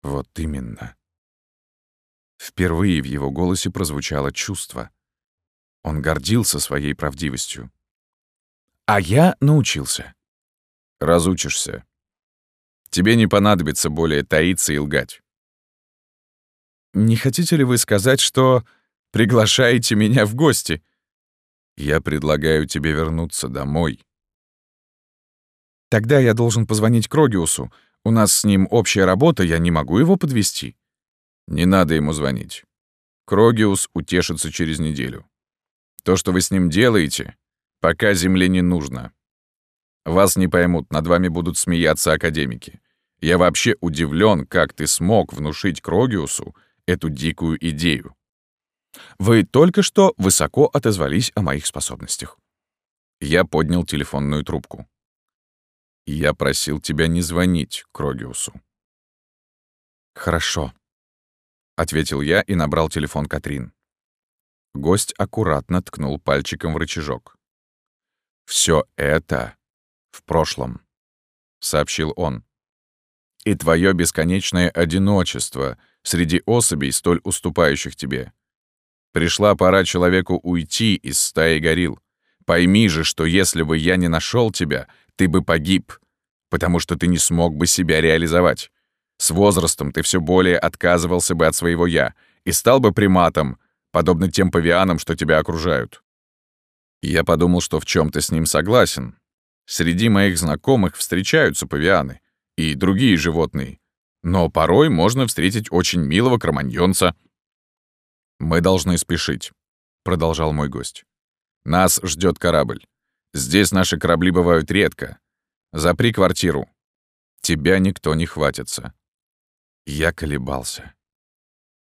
Вот именно. Впервые в его голосе прозвучало чувство. Он гордился своей правдивостью. А я научился. Разучишься. Тебе не понадобится более таиться и лгать. Не хотите ли вы сказать, что приглашаете меня в гости? Я предлагаю тебе вернуться домой. Тогда я должен позвонить Крогиусу. У нас с ним общая работа, я не могу его подвести. Не надо ему звонить. Крогиус утешится через неделю. То, что вы с ним делаете, пока земле не нужно. Вас не поймут, над вами будут смеяться академики. Я вообще удивлен, как ты смог внушить Крогиусу эту дикую идею. Вы только что высоко отозвались о моих способностях. Я поднял телефонную трубку. Я просил тебя не звонить Крогиусу. Хорошо, — ответил я и набрал телефон Катрин. Гость аккуратно ткнул пальчиком в рычажок. Все это в прошлом», — сообщил он. «И твое бесконечное одиночество среди особей, столь уступающих тебе. Пришла пора человеку уйти из стаи горил. Пойми же, что если бы я не нашел тебя, ты бы погиб, потому что ты не смог бы себя реализовать. С возрастом ты все более отказывался бы от своего «я» и стал бы приматом, подобно тем павианам, что тебя окружают. Я подумал, что в чем то с ним согласен, Среди моих знакомых встречаются павианы и другие животные, но порой можно встретить очень милого кроманьонца. «Мы должны спешить», — продолжал мой гость. «Нас ждет корабль. Здесь наши корабли бывают редко. Запри квартиру. Тебя никто не хватится». Я колебался.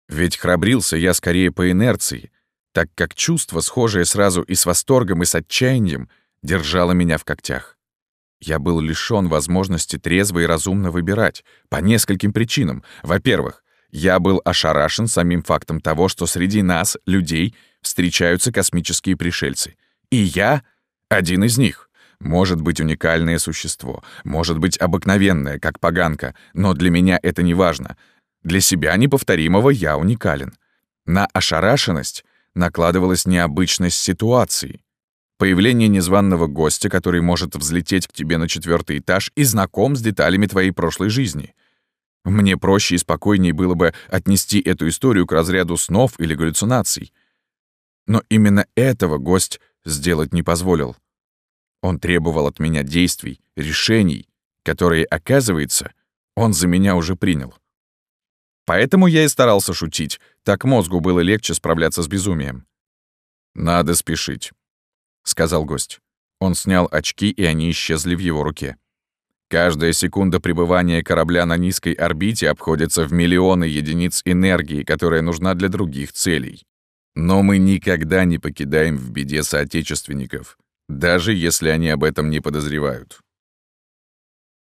Ведь храбрился я скорее по инерции, так как чувство, схожее сразу и с восторгом, и с отчаянием, держала меня в когтях. Я был лишён возможности трезво и разумно выбирать, по нескольким причинам. Во-первых, я был ошарашен самим фактом того, что среди нас, людей, встречаются космические пришельцы. И я — один из них. Может быть уникальное существо, может быть обыкновенное, как поганка, но для меня это не важно. Для себя неповторимого я уникален. На ошарашенность накладывалась необычность ситуации. Появление незваного гостя, который может взлететь к тебе на четвертый этаж и знаком с деталями твоей прошлой жизни. Мне проще и спокойнее было бы отнести эту историю к разряду снов или галлюцинаций. Но именно этого гость сделать не позволил. Он требовал от меня действий, решений, которые, оказывается, он за меня уже принял. Поэтому я и старался шутить, так мозгу было легче справляться с безумием. Надо спешить. — сказал гость. Он снял очки, и они исчезли в его руке. Каждая секунда пребывания корабля на низкой орбите обходится в миллионы единиц энергии, которая нужна для других целей. Но мы никогда не покидаем в беде соотечественников, даже если они об этом не подозревают.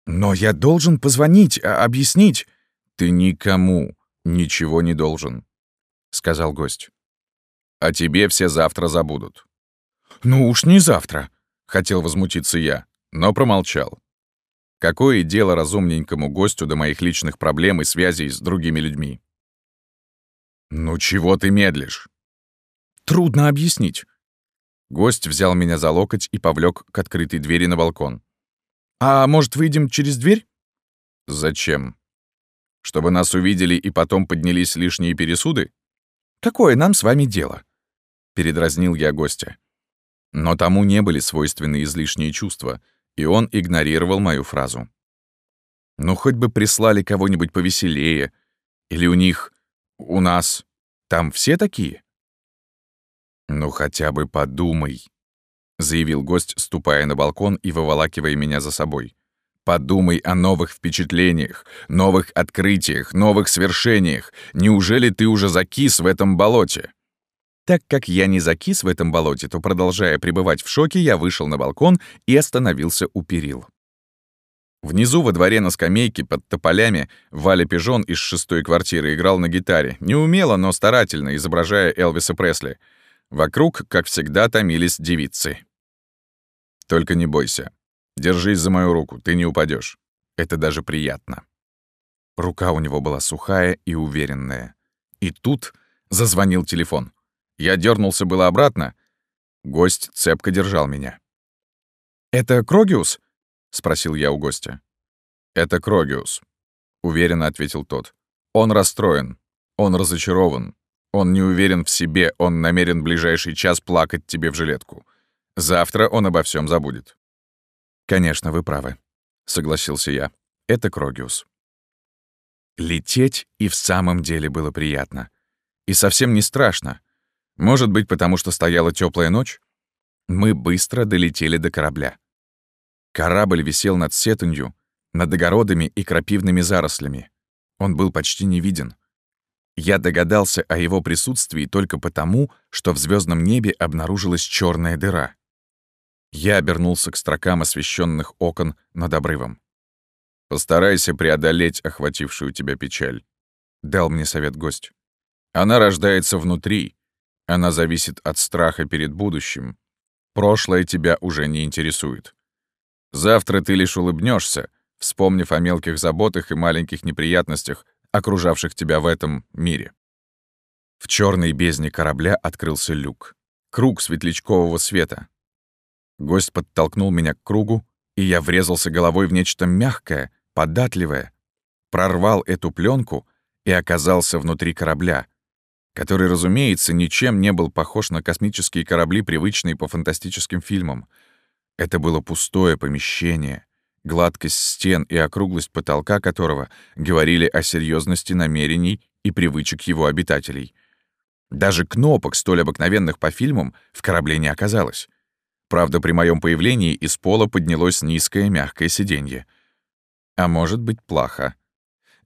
«Но я должен позвонить, а объяснить...» «Ты никому ничего не должен», — сказал гость. «А тебе все завтра забудут. «Ну уж не завтра», — хотел возмутиться я, но промолчал. Какое дело разумненькому гостю до моих личных проблем и связей с другими людьми? «Ну чего ты медлишь?» «Трудно объяснить». Гость взял меня за локоть и повлек к открытой двери на балкон. «А может, выйдем через дверь?» «Зачем? Чтобы нас увидели и потом поднялись лишние пересуды?» «Какое нам с вами дело?» Передразнил я гостя. Но тому не были свойственны излишние чувства, и он игнорировал мою фразу. Ну, хоть бы прислали кого-нибудь повеселее. Или у них... у нас... там все такие? «Ну, хотя бы подумай», — заявил гость, ступая на балкон и выволакивая меня за собой. «Подумай о новых впечатлениях, новых открытиях, новых свершениях. Неужели ты уже закис в этом болоте?» Так как я не закис в этом болоте, то, продолжая пребывать в шоке, я вышел на балкон и остановился у перил. Внизу во дворе на скамейке под тополями Валя Пижон из шестой квартиры играл на гитаре, неумело, но старательно, изображая Элвиса Пресли. Вокруг, как всегда, томились девицы. «Только не бойся. Держись за мою руку, ты не упадешь. Это даже приятно». Рука у него была сухая и уверенная. И тут зазвонил телефон. Я дернулся было обратно. Гость цепко держал меня. «Это Крогиус?» — спросил я у гостя. «Это Крогиус», — уверенно ответил тот. «Он расстроен. Он разочарован. Он не уверен в себе. Он намерен в ближайший час плакать тебе в жилетку. Завтра он обо всем забудет». «Конечно, вы правы», — согласился я. «Это Крогиус». Лететь и в самом деле было приятно. И совсем не страшно. Может быть, потому что стояла теплая ночь? Мы быстро долетели до корабля. Корабль висел над сетунью, над огородами и крапивными зарослями. Он был почти не виден. Я догадался о его присутствии только потому, что в звездном небе обнаружилась черная дыра. Я обернулся к строкам освещенных окон над обрывом. «Постарайся преодолеть охватившую тебя печаль», — дал мне совет гость. «Она рождается внутри. Она зависит от страха перед будущим. Прошлое тебя уже не интересует. Завтра ты лишь улыбнешься, вспомнив о мелких заботах и маленьких неприятностях, окружавших тебя в этом мире. В черной бездне корабля открылся люк. Круг светлячкового света. Гость подтолкнул меня к кругу, и я врезался головой в нечто мягкое, податливое, прорвал эту пленку и оказался внутри корабля, который, разумеется, ничем не был похож на космические корабли, привычные по фантастическим фильмам — это было пустое помещение, гладкость стен и округлость потолка которого говорили о серьезности намерений и привычек его обитателей. Даже кнопок, столь обыкновенных по фильмам, в корабле не оказалось. Правда, при моем появлении из пола поднялось низкое мягкое сиденье. А может быть, плохо.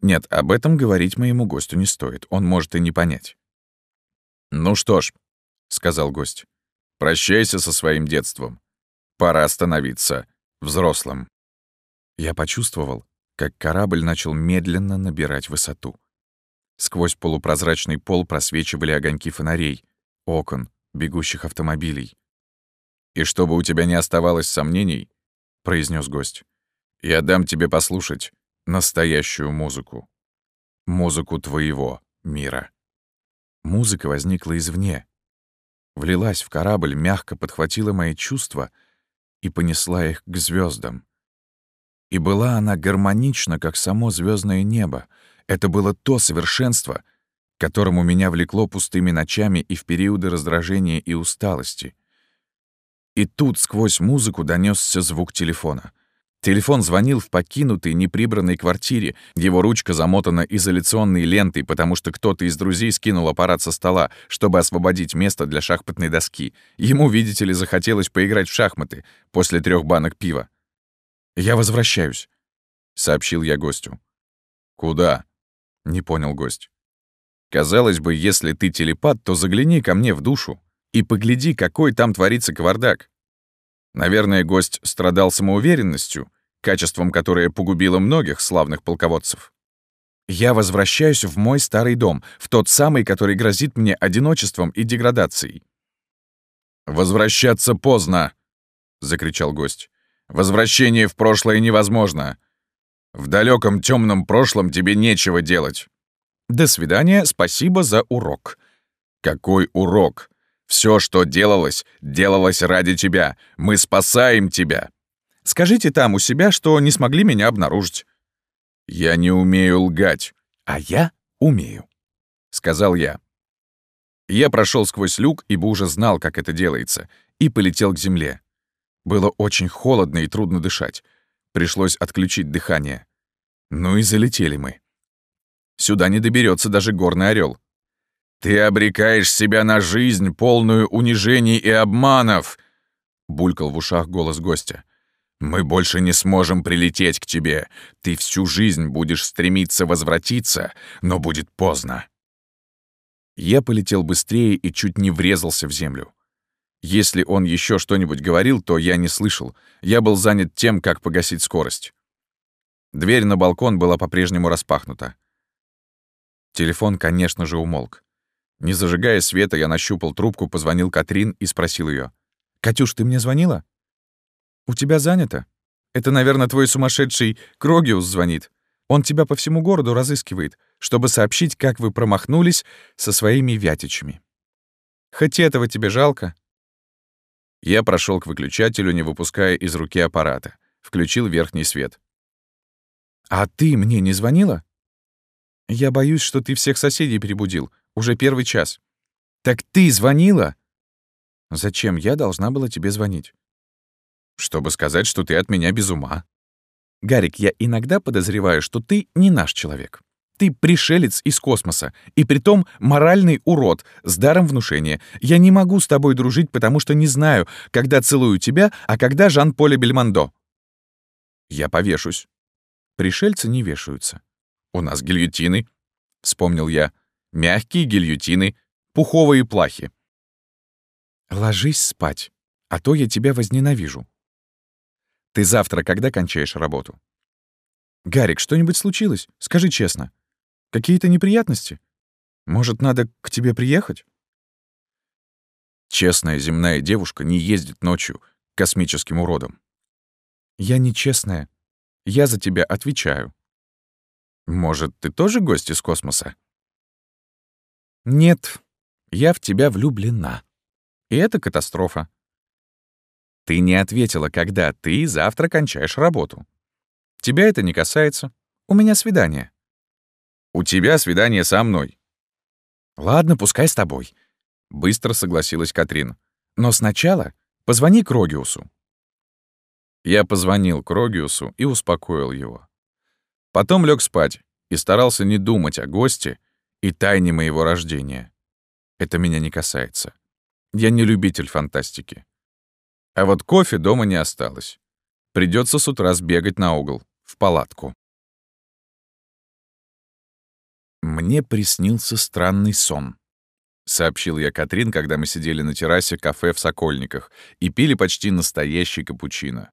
Нет, об этом говорить моему гостю не стоит, он может и не понять. «Ну что ж», — сказал гость, — «прощайся со своим детством. Пора становиться взрослым. Я почувствовал, как корабль начал медленно набирать высоту. Сквозь полупрозрачный пол просвечивали огоньки фонарей, окон, бегущих автомобилей. «И чтобы у тебя не оставалось сомнений», — произнес гость, «я дам тебе послушать настоящую музыку. Музыку твоего мира». Музыка возникла извне. Влилась в корабль, мягко подхватила мои чувства — и понесла их к звездам. И была она гармонична, как само звездное небо. Это было то совершенство, которому меня влекло пустыми ночами и в периоды раздражения и усталости. И тут сквозь музыку донесся звук телефона — Телефон звонил в покинутой, неприбранной квартире. Его ручка замотана изоляционной лентой, потому что кто-то из друзей скинул аппарат со стола, чтобы освободить место для шахматной доски. Ему, видите ли, захотелось поиграть в шахматы после трех банок пива. «Я возвращаюсь», — сообщил я гостю. «Куда?» — не понял гость. «Казалось бы, если ты телепат, то загляни ко мне в душу и погляди, какой там творится кавардак. Наверное, гость страдал самоуверенностью, качеством которое погубило многих славных полководцев. Я возвращаюсь в мой старый дом, в тот самый, который грозит мне одиночеством и деградацией. «Возвращаться поздно!» — закричал гость. «Возвращение в прошлое невозможно. В далеком темном прошлом тебе нечего делать». «До свидания, спасибо за урок». «Какой урок? Все, что делалось, делалось ради тебя. Мы спасаем тебя. Скажите там у себя, что не смогли меня обнаружить». «Я не умею лгать, а я умею», — сказал я. Я прошел сквозь люк, ибо уже знал, как это делается, и полетел к земле. Было очень холодно и трудно дышать. Пришлось отключить дыхание. Ну и залетели мы. Сюда не доберется даже горный орел. «Ты обрекаешь себя на жизнь, полную унижений и обманов!» — булькал в ушах голос гостя. «Мы больше не сможем прилететь к тебе. Ты всю жизнь будешь стремиться возвратиться, но будет поздно». Я полетел быстрее и чуть не врезался в землю. Если он еще что-нибудь говорил, то я не слышал. Я был занят тем, как погасить скорость. Дверь на балкон была по-прежнему распахнута. Телефон, конечно же, умолк. Не зажигая света, я нащупал трубку, позвонил Катрин и спросил ее: «Катюш, ты мне звонила?» «У тебя занято. Это, наверное, твой сумасшедший Крогиус звонит. Он тебя по всему городу разыскивает, чтобы сообщить, как вы промахнулись со своими вятичами. Хоть этого тебе жалко?» Я прошел к выключателю, не выпуская из руки аппарата. Включил верхний свет. «А ты мне не звонила?» «Я боюсь, что ты всех соседей перебудил. Уже первый час». «Так ты звонила?» «Зачем я должна была тебе звонить?» «Чтобы сказать, что ты от меня без ума». «Гарик, я иногда подозреваю, что ты не наш человек. Ты пришелец из космоса, и притом моральный урод, с даром внушения. Я не могу с тобой дружить, потому что не знаю, когда целую тебя, а когда Жан-Поле Бельмондо». «Я повешусь». Пришельцы не вешаются. «У нас гильотины», — вспомнил я. «Мягкие гильотины, пуховые плахи». «Ложись спать, а то я тебя возненавижу». «Ты завтра когда кончаешь работу?» «Гарик, что-нибудь случилось? Скажи честно. Какие-то неприятности? Может, надо к тебе приехать?» Честная земная девушка не ездит ночью к космическим уродам. «Я нечестная. Я за тебя отвечаю». «Может, ты тоже гость из космоса?» «Нет, я в тебя влюблена. И это катастрофа. Ты не ответила, когда ты завтра кончаешь работу. Тебя это не касается. У меня свидание. У тебя свидание со мной. Ладно, пускай с тобой. Быстро согласилась Катрин. Но сначала позвони Крогиусу. Я позвонил Крогиусу и успокоил его. Потом лег спать и старался не думать о госте и тайне моего рождения. Это меня не касается. Я не любитель фантастики. А вот кофе дома не осталось. Придется с утра сбегать на угол, в палатку. «Мне приснился странный сон», — сообщил я Катрин, когда мы сидели на террасе кафе в Сокольниках и пили почти настоящий капучино.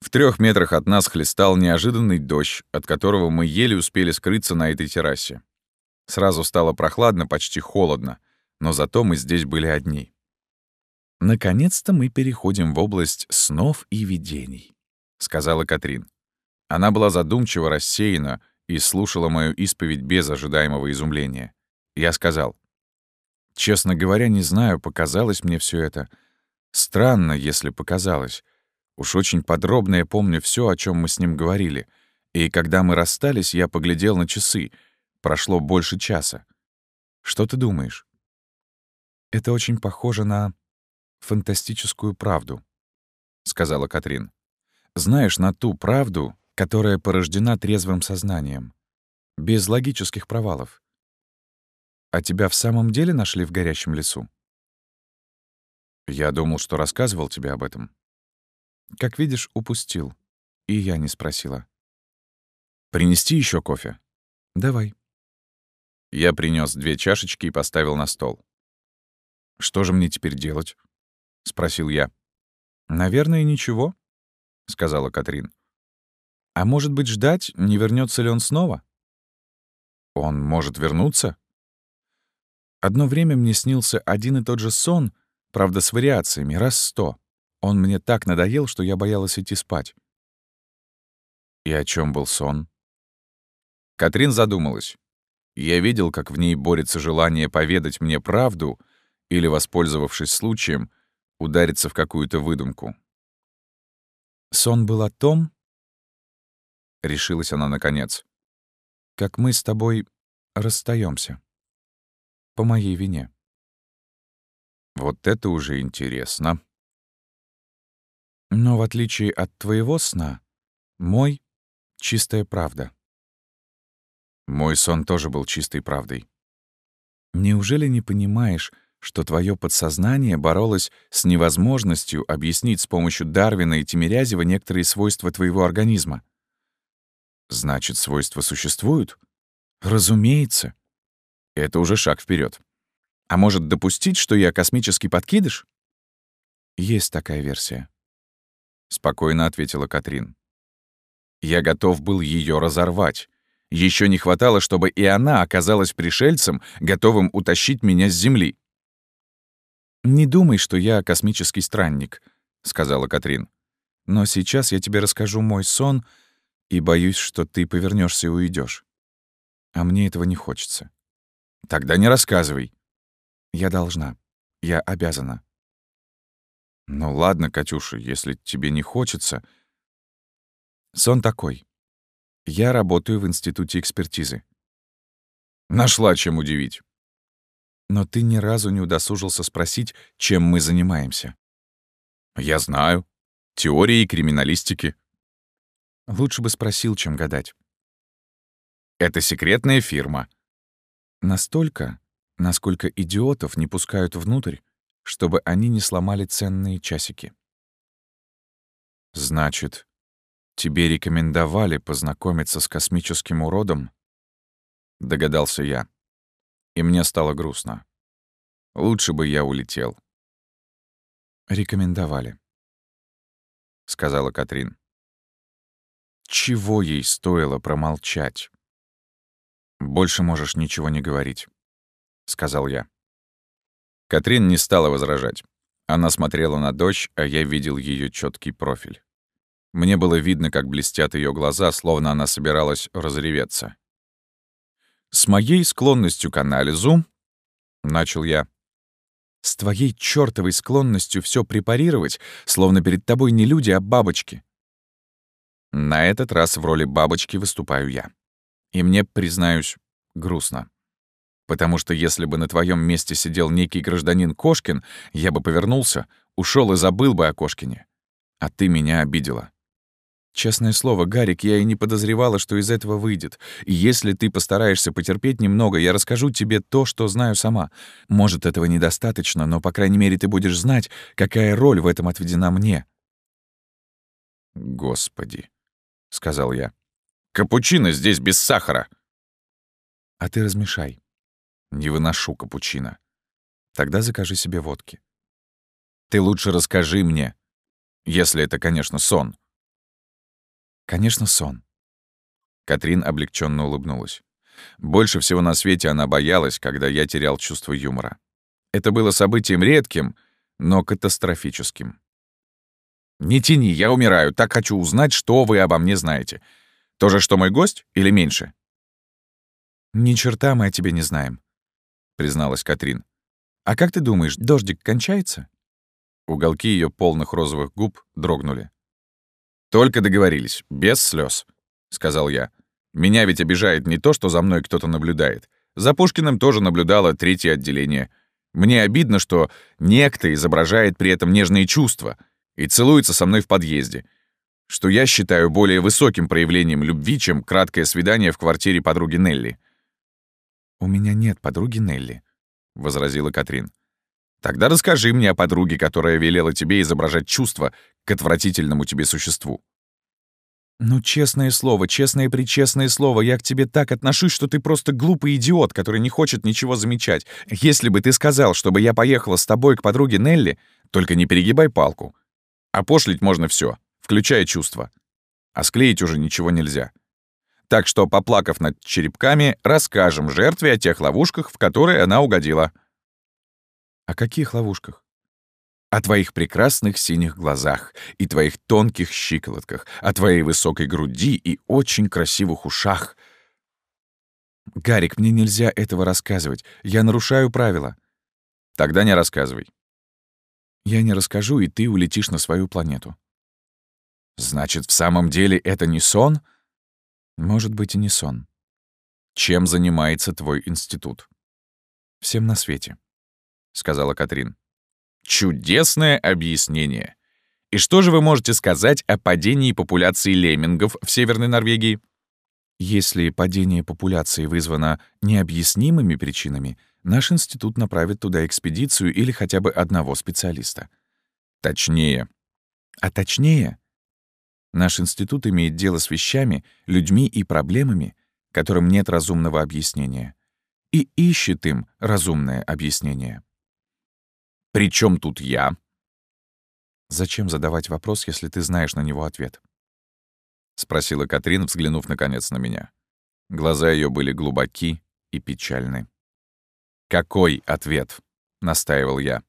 В трех метрах от нас хлестал неожиданный дождь, от которого мы еле успели скрыться на этой террасе. Сразу стало прохладно, почти холодно, но зато мы здесь были одни. «Наконец-то мы переходим в область снов и видений», — сказала Катрин. Она была задумчиво рассеяна и слушала мою исповедь без ожидаемого изумления. Я сказал, «Честно говоря, не знаю, показалось мне все это. Странно, если показалось. Уж очень подробно я помню все, о чем мы с ним говорили. И когда мы расстались, я поглядел на часы. Прошло больше часа. Что ты думаешь?» «Это очень похоже на фантастическую правду», — сказала Катрин. «Знаешь, на ту правду, которая порождена трезвым сознанием, без логических провалов. А тебя в самом деле нашли в горящем лесу? Я думал, что рассказывал тебе об этом. Как видишь, упустил. И я не спросила. Принести еще кофе? Давай. Я принес две чашечки и поставил на стол. Что же мне теперь делать? — спросил я. «Наверное, ничего», — сказала Катрин. «А может быть, ждать, не вернется ли он снова?» «Он может вернуться?» Одно время мне снился один и тот же сон, правда, с вариациями, раз сто. Он мне так надоел, что я боялась идти спать. И о чем был сон? Катрин задумалась. Я видел, как в ней борется желание поведать мне правду или, воспользовавшись случаем, удариться в какую-то выдумку. «Сон был о том...» — решилась она наконец. «Как мы с тобой расстаемся. По моей вине». Вот это уже интересно. Но в отличие от твоего сна, мой — чистая правда. Мой сон тоже был чистой правдой. Неужели не понимаешь, что твое подсознание боролось с невозможностью объяснить с помощью Дарвина и Тимирязева некоторые свойства твоего организма. Значит, свойства существуют? Разумеется. Это уже шаг вперед. А может допустить, что я космический подкидыш? Есть такая версия. Спокойно ответила Катрин. Я готов был ее разорвать. Еще не хватало, чтобы и она оказалась пришельцем, готовым утащить меня с Земли. «Не думай, что я космический странник», — сказала Катрин. «Но сейчас я тебе расскажу мой сон, и боюсь, что ты повернешься и уйдешь. А мне этого не хочется». «Тогда не рассказывай». «Я должна. Я обязана». «Ну ладно, Катюша, если тебе не хочется...» Сон такой. Я работаю в институте экспертизы. Нашла чем удивить. Но ты ни разу не удосужился спросить, чем мы занимаемся. Я знаю. Теории криминалистики. Лучше бы спросил, чем гадать. Это секретная фирма. Настолько, насколько идиотов не пускают внутрь, чтобы они не сломали ценные часики. Значит, «Тебе рекомендовали познакомиться с космическим уродом?» Догадался я. И мне стало грустно. Лучше бы я улетел. «Рекомендовали», — сказала Катрин. Чего ей стоило промолчать? «Больше можешь ничего не говорить», — сказал я. Катрин не стала возражать. Она смотрела на дочь, а я видел ее четкий профиль. Мне было видно, как блестят ее глаза, словно она собиралась разреветься. «С моей склонностью к анализу...» — начал я. «С твоей чёртовой склонностью все препарировать, словно перед тобой не люди, а бабочки». На этот раз в роли бабочки выступаю я. И мне, признаюсь, грустно. Потому что если бы на твоем месте сидел некий гражданин Кошкин, я бы повернулся, ушел и забыл бы о Кошкине. А ты меня обидела. Честное слово, Гарик, я и не подозревала, что из этого выйдет. И если ты постараешься потерпеть немного, я расскажу тебе то, что знаю сама. Может, этого недостаточно, но, по крайней мере, ты будешь знать, какая роль в этом отведена мне. «Господи», — сказал я. «Капучино здесь без сахара». «А ты размешай». «Не выношу капучино». «Тогда закажи себе водки». «Ты лучше расскажи мне, если это, конечно, сон». Конечно, сон. Катрин облегченно улыбнулась. Больше всего на свете она боялась, когда я терял чувство юмора. Это было событием редким, но катастрофическим. «Не тяни, я умираю. Так хочу узнать, что вы обо мне знаете. То же, что мой гость, или меньше?» «Ни черта мы о тебе не знаем», — призналась Катрин. «А как ты думаешь, дождик кончается?» Уголки ее полных розовых губ дрогнули. «Только договорились, без слез, сказал я. «Меня ведь обижает не то, что за мной кто-то наблюдает. За Пушкиным тоже наблюдало третье отделение. Мне обидно, что некто изображает при этом нежные чувства и целуется со мной в подъезде, что я считаю более высоким проявлением любви, чем краткое свидание в квартире подруги Нелли». «У меня нет подруги Нелли», — возразила Катрин. Тогда расскажи мне о подруге, которая велела тебе изображать чувства к отвратительному тебе существу. Ну, честное слово, честное-причестное слово, я к тебе так отношусь, что ты просто глупый идиот, который не хочет ничего замечать. Если бы ты сказал, чтобы я поехала с тобой к подруге Нелли, только не перегибай палку. А пошлить можно все, включая чувства. А склеить уже ничего нельзя. Так что, поплакав над черепками, расскажем жертве о тех ловушках, в которые она угодила. О каких ловушках? О твоих прекрасных синих глазах и твоих тонких щиколотках, о твоей высокой груди и очень красивых ушах. Гарик, мне нельзя этого рассказывать. Я нарушаю правила. Тогда не рассказывай. Я не расскажу, и ты улетишь на свою планету. Значит, в самом деле это не сон? Может быть, и не сон. Чем занимается твой институт? Всем на свете. — сказала Катрин. «Чудесное объяснение. И что же вы можете сказать о падении популяции леммингов в Северной Норвегии?» Если падение популяции вызвано необъяснимыми причинами, наш институт направит туда экспедицию или хотя бы одного специалиста. Точнее. А точнее, наш институт имеет дело с вещами, людьми и проблемами, которым нет разумного объяснения, и ищет им разумное объяснение. «При чем тут я?» Зачем задавать вопрос, если ты знаешь на него ответ? спросила Катрин, взглянув наконец на меня. Глаза ее были глубоки и печальны. «Какой ответ?» — настаивал я.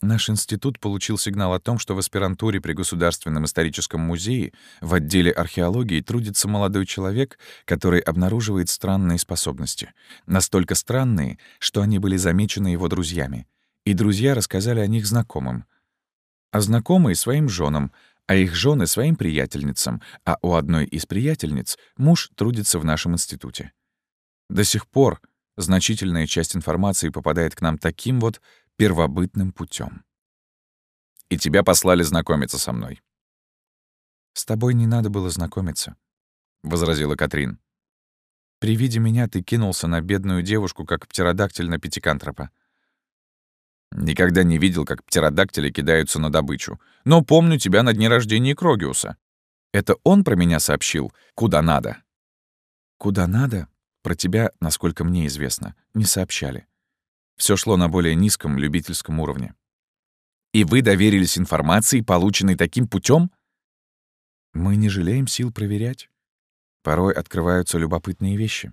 Наш институт получил сигнал о том, что в аспирантуре при Государственном историческом музее в отделе археологии трудится молодой человек, который обнаруживает странные способности. Настолько странные, что они были замечены его друзьями. И друзья рассказали о них знакомым. А знакомые — своим женам, а их жены — своим приятельницам, а у одной из приятельниц муж трудится в нашем институте. До сих пор значительная часть информации попадает к нам таким вот первобытным путем. И тебя послали знакомиться со мной. «С тобой не надо было знакомиться», — возразила Катрин. «При виде меня ты кинулся на бедную девушку, как птеродактиль на пятикантропа». Никогда не видел, как птеродактили кидаются на добычу. Но помню тебя на дне рождения Крогиуса. Это он про меня сообщил, куда надо. Куда надо? Про тебя, насколько мне известно, не сообщали. Все шло на более низком любительском уровне. И вы доверились информации, полученной таким путем? Мы не жалеем сил проверять. Порой открываются любопытные вещи.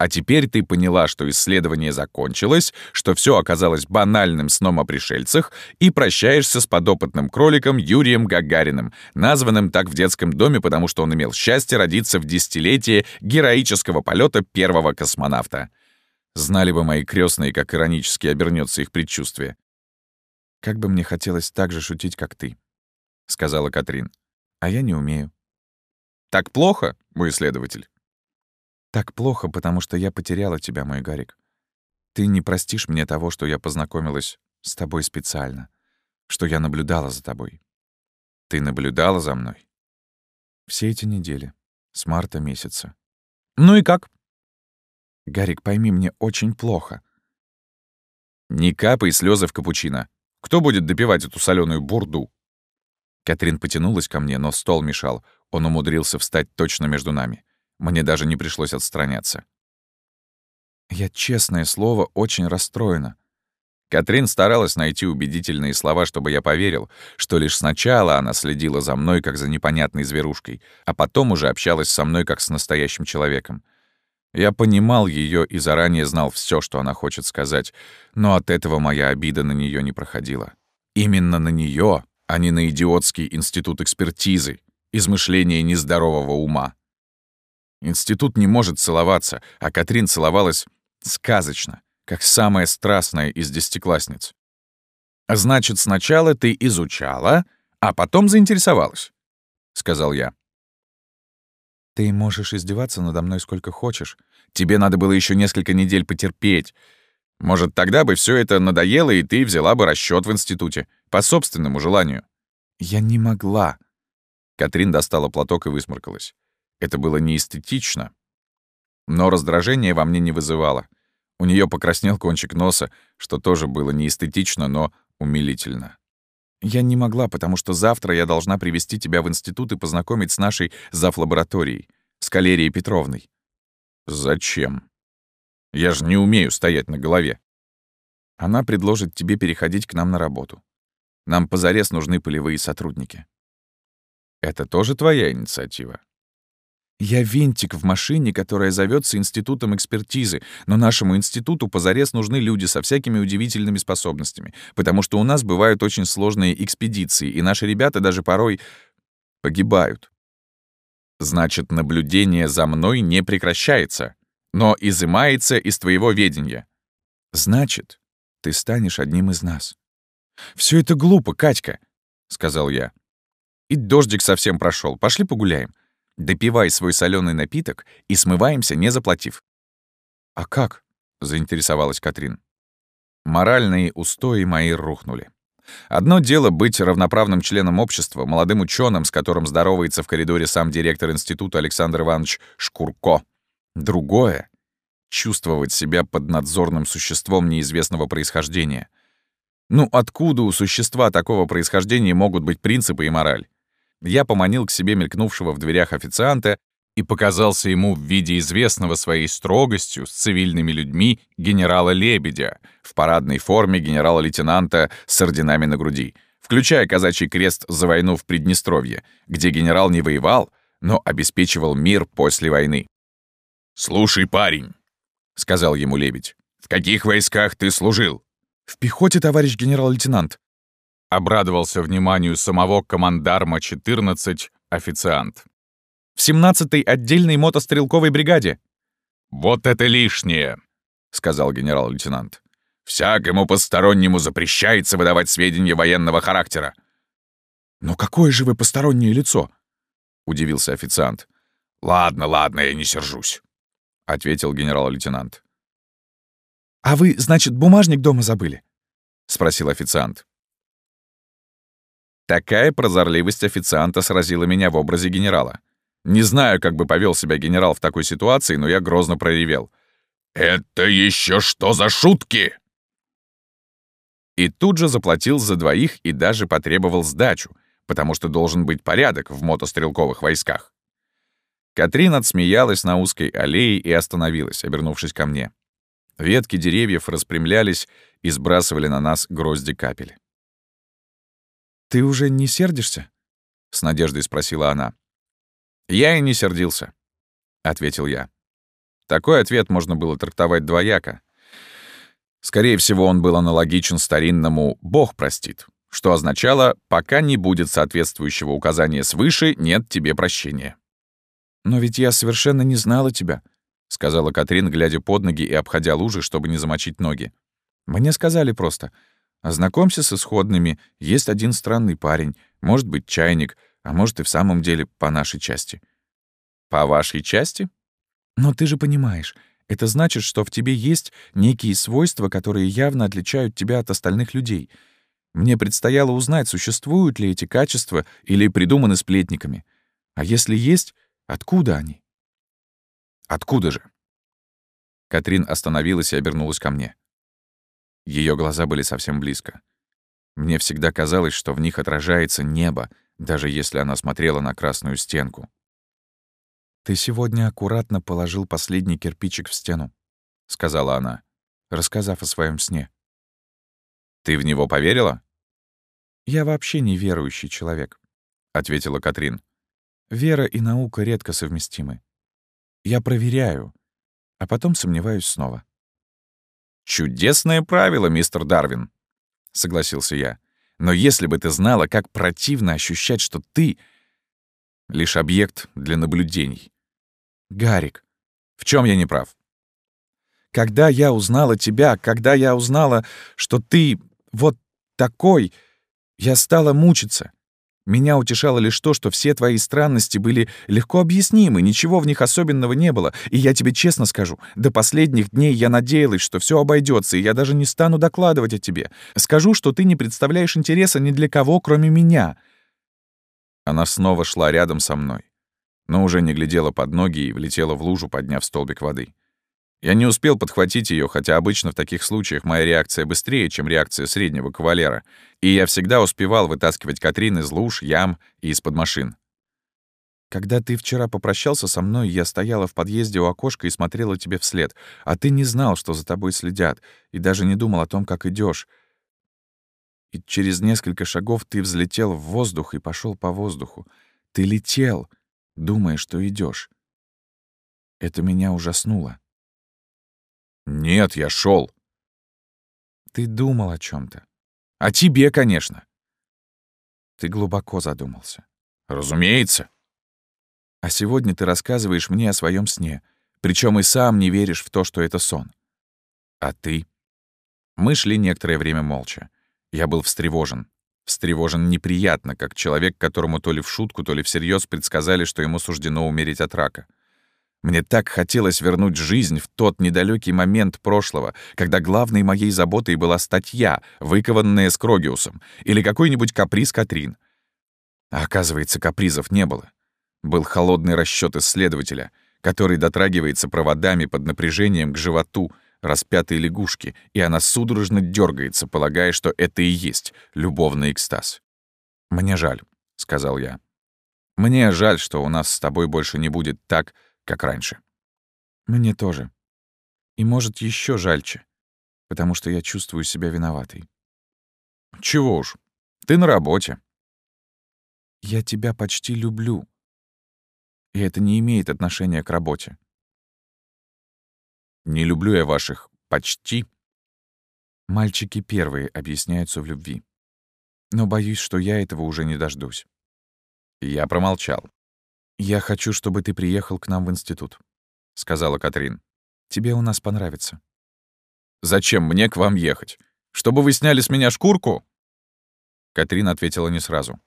А теперь ты поняла, что исследование закончилось, что все оказалось банальным сном о пришельцах, и прощаешься с подопытным кроликом Юрием Гагариным, названным так в детском доме, потому что он имел счастье родиться в десятилетие героического полета первого космонавта. Знали бы мои крестные, как иронически обернется их предчувствие. «Как бы мне хотелось так же шутить, как ты», — сказала Катрин. «А я не умею». «Так плохо, мой исследователь?» «Так плохо, потому что я потеряла тебя, мой Гарик. Ты не простишь мне того, что я познакомилась с тобой специально, что я наблюдала за тобой». «Ты наблюдала за мной?» «Все эти недели, с марта месяца». «Ну и как?» Гарик, пойми, мне очень плохо. Не капай слезы в капучино. Кто будет допивать эту соленую бурду? Катрин потянулась ко мне, но стол мешал. Он умудрился встать точно между нами. Мне даже не пришлось отстраняться. Я, честное слово, очень расстроена. Катрин старалась найти убедительные слова, чтобы я поверил, что лишь сначала она следила за мной, как за непонятной зверушкой, а потом уже общалась со мной, как с настоящим человеком. Я понимал ее и заранее знал все, что она хочет сказать, но от этого моя обида на нее не проходила. Именно на нее, а не на идиотский институт экспертизы, измышления нездорового ума. Институт не может целоваться, а Катрин целовалась сказочно, как самая страстная из десятиклассниц. «Значит, сначала ты изучала, а потом заинтересовалась», — сказал я. Ты можешь издеваться надо мной сколько хочешь. Тебе надо было еще несколько недель потерпеть. Может, тогда бы все это надоело, и ты взяла бы расчет в институте. По собственному желанию. Я не могла. Катрин достала платок и высморкалась. Это было неэстетично. Но раздражение во мне не вызывало. У нее покраснел кончик носа, что тоже было неэстетично, но умилительно. Я не могла, потому что завтра я должна привести тебя в институт и познакомить с нашей завлабораторией, с Калерией Петровной. Зачем? Я же не умею стоять на голове. Она предложит тебе переходить к нам на работу. Нам позарез нужны полевые сотрудники. Это тоже твоя инициатива? Я винтик в машине, которая зовется Институтом экспертизы, но нашему институту позарез нужны люди со всякими удивительными способностями, потому что у нас бывают очень сложные экспедиции, и наши ребята даже порой погибают. Значит, наблюдение за мной не прекращается, но изымается из твоего ведения. Значит, ты станешь одним из нас. Все это глупо, Катька, — сказал я. И дождик совсем прошел. Пошли погуляем. Допивай свой соленый напиток и смываемся, не заплатив. «А как?» — заинтересовалась Катрин. Моральные устои мои рухнули. Одно дело быть равноправным членом общества, молодым ученым, с которым здоровается в коридоре сам директор института Александр Иванович Шкурко. Другое — чувствовать себя поднадзорным существом неизвестного происхождения. Ну, откуда у существа такого происхождения могут быть принципы и мораль? Я поманил к себе мелькнувшего в дверях официанта и показался ему в виде известного своей строгостью с цивильными людьми генерала Лебедя в парадной форме генерала-лейтенанта с орденами на груди. включая казачий крест за войну в Приднестровье, где генерал не воевал, но обеспечивал мир после войны. «Слушай, парень», — сказал ему лебедь, — «в каких войсках ты служил?» «В пехоте, товарищ генерал-лейтенант», — обрадовался вниманию самого командарма 14 официант. «В 17-й отдельной мотострелковой бригаде». «Вот это лишнее», — сказал генерал-лейтенант. «Всякому постороннему запрещается выдавать сведения военного характера». «Но какое же вы постороннее лицо?» — удивился официант. «Ладно, ладно, я не сержусь», — ответил генерал-лейтенант. «А вы, значит, бумажник дома забыли?» — спросил официант. Такая прозорливость официанта сразила меня в образе генерала. Не знаю, как бы повел себя генерал в такой ситуации, но я грозно проревел. «Это еще что за шутки?» И тут же заплатил за двоих и даже потребовал сдачу, потому что должен быть порядок в мотострелковых войсках. Катрин отсмеялась на узкой аллее и остановилась, обернувшись ко мне. Ветки деревьев распрямлялись и сбрасывали на нас грозди капель. «Ты уже не сердишься?» — с надеждой спросила она. «Я и не сердился», — ответил я. Такой ответ можно было трактовать двояко. Скорее всего, он был аналогичен старинному «Бог простит», что означало «пока не будет соответствующего указания свыше, нет тебе прощения». «Но ведь я совершенно не знала тебя», — сказала Катрин, глядя под ноги и обходя лужи, чтобы не замочить ноги. «Мне сказали просто, ознакомься с исходными, есть один странный парень, может быть, чайник, а может и в самом деле по нашей части». «По вашей части?» Но ты же понимаешь, это значит, что в тебе есть некие свойства, которые явно отличают тебя от остальных людей. Мне предстояло узнать, существуют ли эти качества или придуманы сплетниками. А если есть, откуда они? Откуда же? Катрин остановилась и обернулась ко мне. Ее глаза были совсем близко. Мне всегда казалось, что в них отражается небо, даже если она смотрела на красную стенку. «Ты сегодня аккуратно положил последний кирпичик в стену», — сказала она, рассказав о своем сне. «Ты в него поверила?» «Я вообще не верующий человек», — ответила Катрин. «Вера и наука редко совместимы. Я проверяю, а потом сомневаюсь снова». «Чудесное правило, мистер Дарвин», — согласился я. «Но если бы ты знала, как противно ощущать, что ты лишь объект для наблюдений. Гарик, в чем я не прав? Когда я узнала тебя, когда я узнала, что ты вот такой, я стала мучиться. Меня утешало лишь то, что все твои странности были легко объяснимы, ничего в них особенного не было. И я тебе честно скажу, до последних дней я надеялась, что все обойдется, и я даже не стану докладывать о тебе. Скажу, что ты не представляешь интереса ни для кого, кроме меня. Она снова шла рядом со мной, но уже не глядела под ноги и влетела в лужу, подняв столбик воды. Я не успел подхватить ее, хотя обычно в таких случаях моя реакция быстрее, чем реакция среднего кавалера, и я всегда успевал вытаскивать Катрин из луж, ям и из-под машин. Когда ты вчера попрощался со мной, я стояла в подъезде у окошка и смотрела тебе вслед, а ты не знал, что за тобой следят, и даже не думал о том, как идешь и через несколько шагов ты взлетел в воздух и пошел по воздуху. Ты летел, думая, что идешь. Это меня ужаснуло. Нет, я шел. Ты думал о чем то О тебе, конечно. Ты глубоко задумался. Разумеется. А сегодня ты рассказываешь мне о своем сне, причем и сам не веришь в то, что это сон. А ты? Мы шли некоторое время молча. Я был встревожен. Встревожен неприятно, как человек, которому то ли в шутку, то ли всерьез предсказали, что ему суждено умереть от рака. Мне так хотелось вернуть жизнь в тот недалекий момент прошлого, когда главной моей заботой была статья, выкованная Скрогиусом, или какой-нибудь каприз Катрин. А оказывается, капризов не было. Был холодный расчет исследователя, который дотрагивается проводами под напряжением к животу, распятой лягушки, и она судорожно дергается, полагая, что это и есть любовный экстаз. «Мне жаль», — сказал я. «Мне жаль, что у нас с тобой больше не будет так, как раньше». «Мне тоже. И, может, еще жальче, потому что я чувствую себя виноватой». «Чего уж. Ты на работе. Я тебя почти люблю. И это не имеет отношения к работе. Не люблю я ваших «почти». Мальчики первые объясняются в любви. Но боюсь, что я этого уже не дождусь. Я промолчал. «Я хочу, чтобы ты приехал к нам в институт», — сказала Катрин. «Тебе у нас понравится». «Зачем мне к вам ехать? Чтобы вы сняли с меня шкурку?» Катрин ответила не сразу.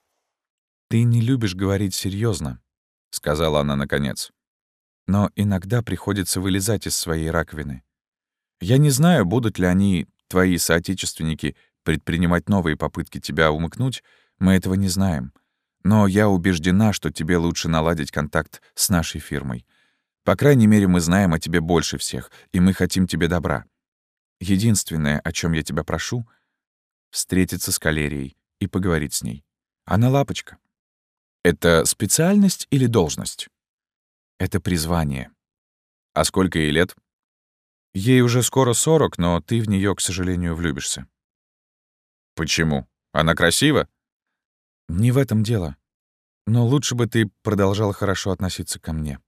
«Ты не любишь говорить серьезно, сказала она наконец. «Но иногда приходится вылезать из своей раковины. Я не знаю, будут ли они, твои соотечественники, предпринимать новые попытки тебя умыкнуть, мы этого не знаем. Но я убеждена, что тебе лучше наладить контакт с нашей фирмой. По крайней мере, мы знаем о тебе больше всех, и мы хотим тебе добра. Единственное, о чем я тебя прошу — встретиться с Калерией и поговорить с ней. Она лапочка. Это специальность или должность? Это призвание. А сколько ей лет? Ей уже скоро сорок, но ты в нее, к сожалению, влюбишься. Почему? Она красива? Не в этом дело. Но лучше бы ты продолжал хорошо относиться ко мне.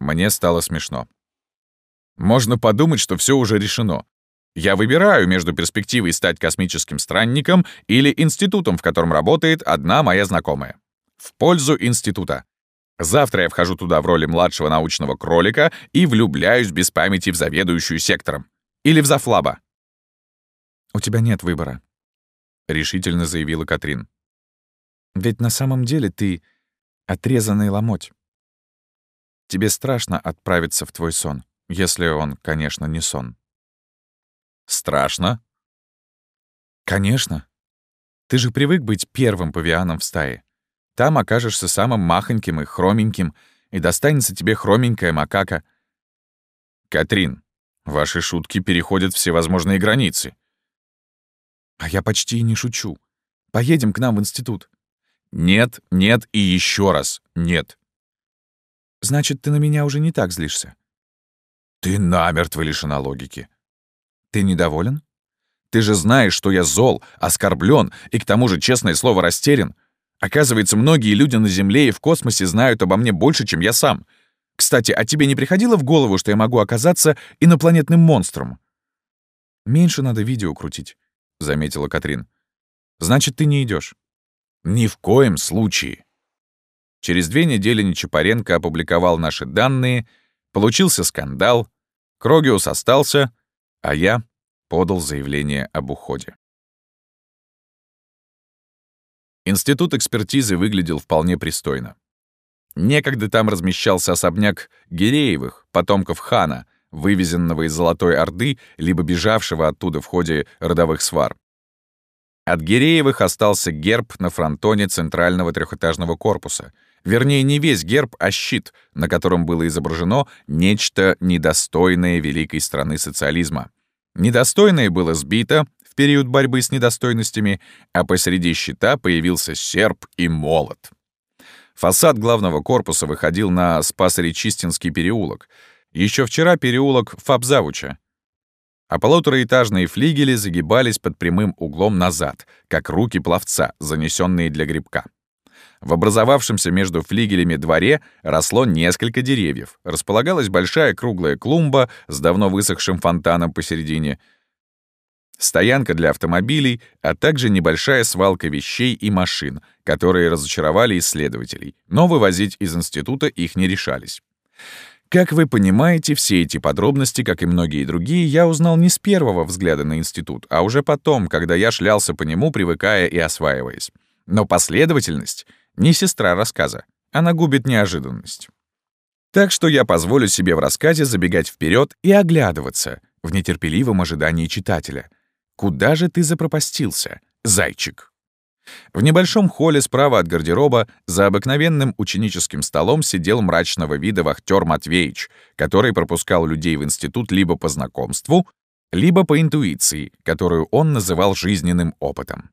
Мне стало смешно. Можно подумать, что все уже решено. Я выбираю между перспективой стать космическим странником или институтом, в котором работает одна моя знакомая. В пользу института. Завтра я вхожу туда в роли младшего научного кролика и влюбляюсь без памяти в заведующую сектором. Или в зафлаба. «У тебя нет выбора», — решительно заявила Катрин. «Ведь на самом деле ты отрезанный ломоть. Тебе страшно отправиться в твой сон, если он, конечно, не сон». «Страшно?» «Конечно. Ты же привык быть первым павианом в стае. Там окажешься самым махоньким и хроменьким, и достанется тебе хроменькая макака. Катрин, ваши шутки переходят всевозможные границы. А я почти не шучу. Поедем к нам в институт. Нет, нет и еще раз нет. Значит, ты на меня уже не так злишься. Ты намертво лишена логики. Ты недоволен? Ты же знаешь, что я зол, оскорблен и к тому же, честное слово, растерян. Оказывается, многие люди на Земле и в космосе знают обо мне больше, чем я сам. Кстати, а тебе не приходило в голову, что я могу оказаться инопланетным монстром? Меньше надо видео крутить, — заметила Катрин. Значит, ты не идешь. Ни в коем случае. Через две недели Нечапаренко опубликовал наши данные, получился скандал, Крогиус остался, а я подал заявление об уходе. Институт экспертизы выглядел вполне пристойно. Некогда там размещался особняк Гиреевых, потомков хана, вывезенного из Золотой Орды, либо бежавшего оттуда в ходе родовых свар. От Гиреевых остался герб на фронтоне центрального трехэтажного корпуса. Вернее, не весь герб, а щит, на котором было изображено нечто недостойное великой страны социализма. Недостойное было сбито, период борьбы с недостойностями, а посреди щита появился серп и молот. Фасад главного корпуса выходил на Спасаричистинский переулок. Еще вчера переулок Фабзавуча. А полутораэтажные флигели загибались под прямым углом назад, как руки пловца, занесенные для грибка. В образовавшемся между флигелями дворе росло несколько деревьев, располагалась большая круглая клумба с давно высохшим фонтаном посередине — стоянка для автомобилей, а также небольшая свалка вещей и машин, которые разочаровали исследователей, но вывозить из института их не решались. Как вы понимаете, все эти подробности, как и многие другие, я узнал не с первого взгляда на институт, а уже потом, когда я шлялся по нему, привыкая и осваиваясь. Но последовательность — не сестра рассказа, она губит неожиданность. Так что я позволю себе в рассказе забегать вперед и оглядываться в нетерпеливом ожидании читателя, Куда же ты запропастился, зайчик? В небольшом холле справа от гардероба за обыкновенным ученическим столом сидел мрачного вида вахтер Матвеич, который пропускал людей в институт либо по знакомству, либо по интуиции, которую он называл жизненным опытом.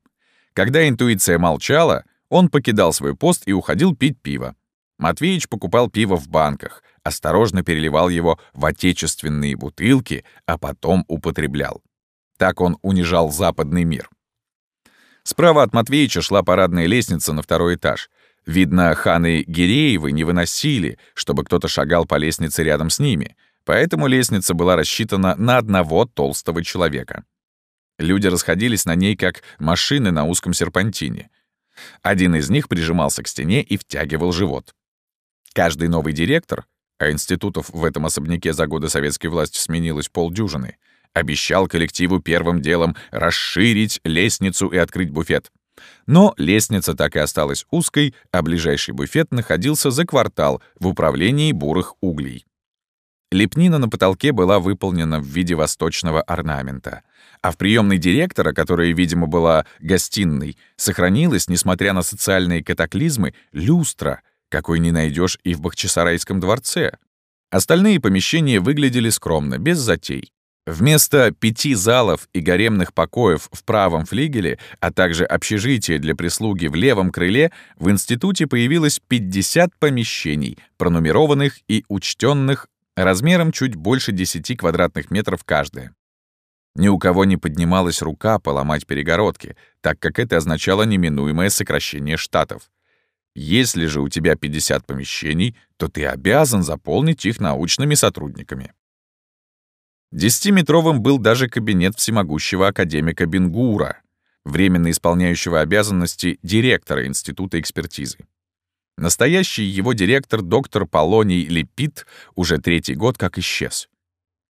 Когда интуиция молчала, он покидал свой пост и уходил пить пиво. Матвеич покупал пиво в банках, осторожно переливал его в отечественные бутылки, а потом употреблял. Так он унижал западный мир. Справа от Матвеича шла парадная лестница на второй этаж. Видно, ханы Гиреевы не выносили, чтобы кто-то шагал по лестнице рядом с ними, поэтому лестница была рассчитана на одного толстого человека. Люди расходились на ней, как машины на узком серпантине. Один из них прижимался к стене и втягивал живот. Каждый новый директор, а институтов в этом особняке за годы советской власти сменилось полдюжины, обещал коллективу первым делом расширить лестницу и открыть буфет. Но лестница так и осталась узкой, а ближайший буфет находился за квартал в управлении бурых углей. Лепнина на потолке была выполнена в виде восточного орнамента, а в приемной директора, которая, видимо, была гостиной, сохранилась, несмотря на социальные катаклизмы, люстра, какой не найдешь и в Бахчисарайском дворце. Остальные помещения выглядели скромно, без затей. Вместо пяти залов и гаремных покоев в правом флигеле, а также общежития для прислуги в левом крыле, в институте появилось 50 помещений, пронумерованных и учтенных размером чуть больше 10 квадратных метров каждое. Ни у кого не поднималась рука поломать перегородки, так как это означало неминуемое сокращение штатов. Если же у тебя 50 помещений, то ты обязан заполнить их научными сотрудниками. Десятиметровым был даже кабинет всемогущего академика Бенгура, временно исполняющего обязанности директора Института экспертизы. Настоящий его директор, доктор Полоний Лепит, уже третий год как исчез.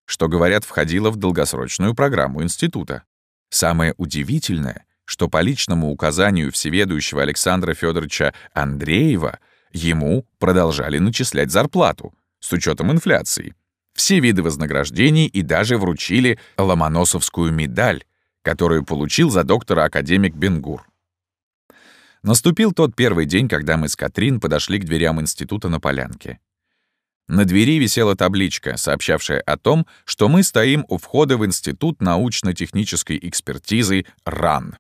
Что, говорят, входило в долгосрочную программу института. Самое удивительное, что по личному указанию всеведущего Александра Федоровича Андреева ему продолжали начислять зарплату с учетом инфляции все виды вознаграждений и даже вручили Ломоносовскую медаль, которую получил за доктора академик Бенгур. Наступил тот первый день, когда мы с Катрин подошли к дверям института на полянке. На двери висела табличка, сообщавшая о том, что мы стоим у входа в Институт научно-технической экспертизы РАН,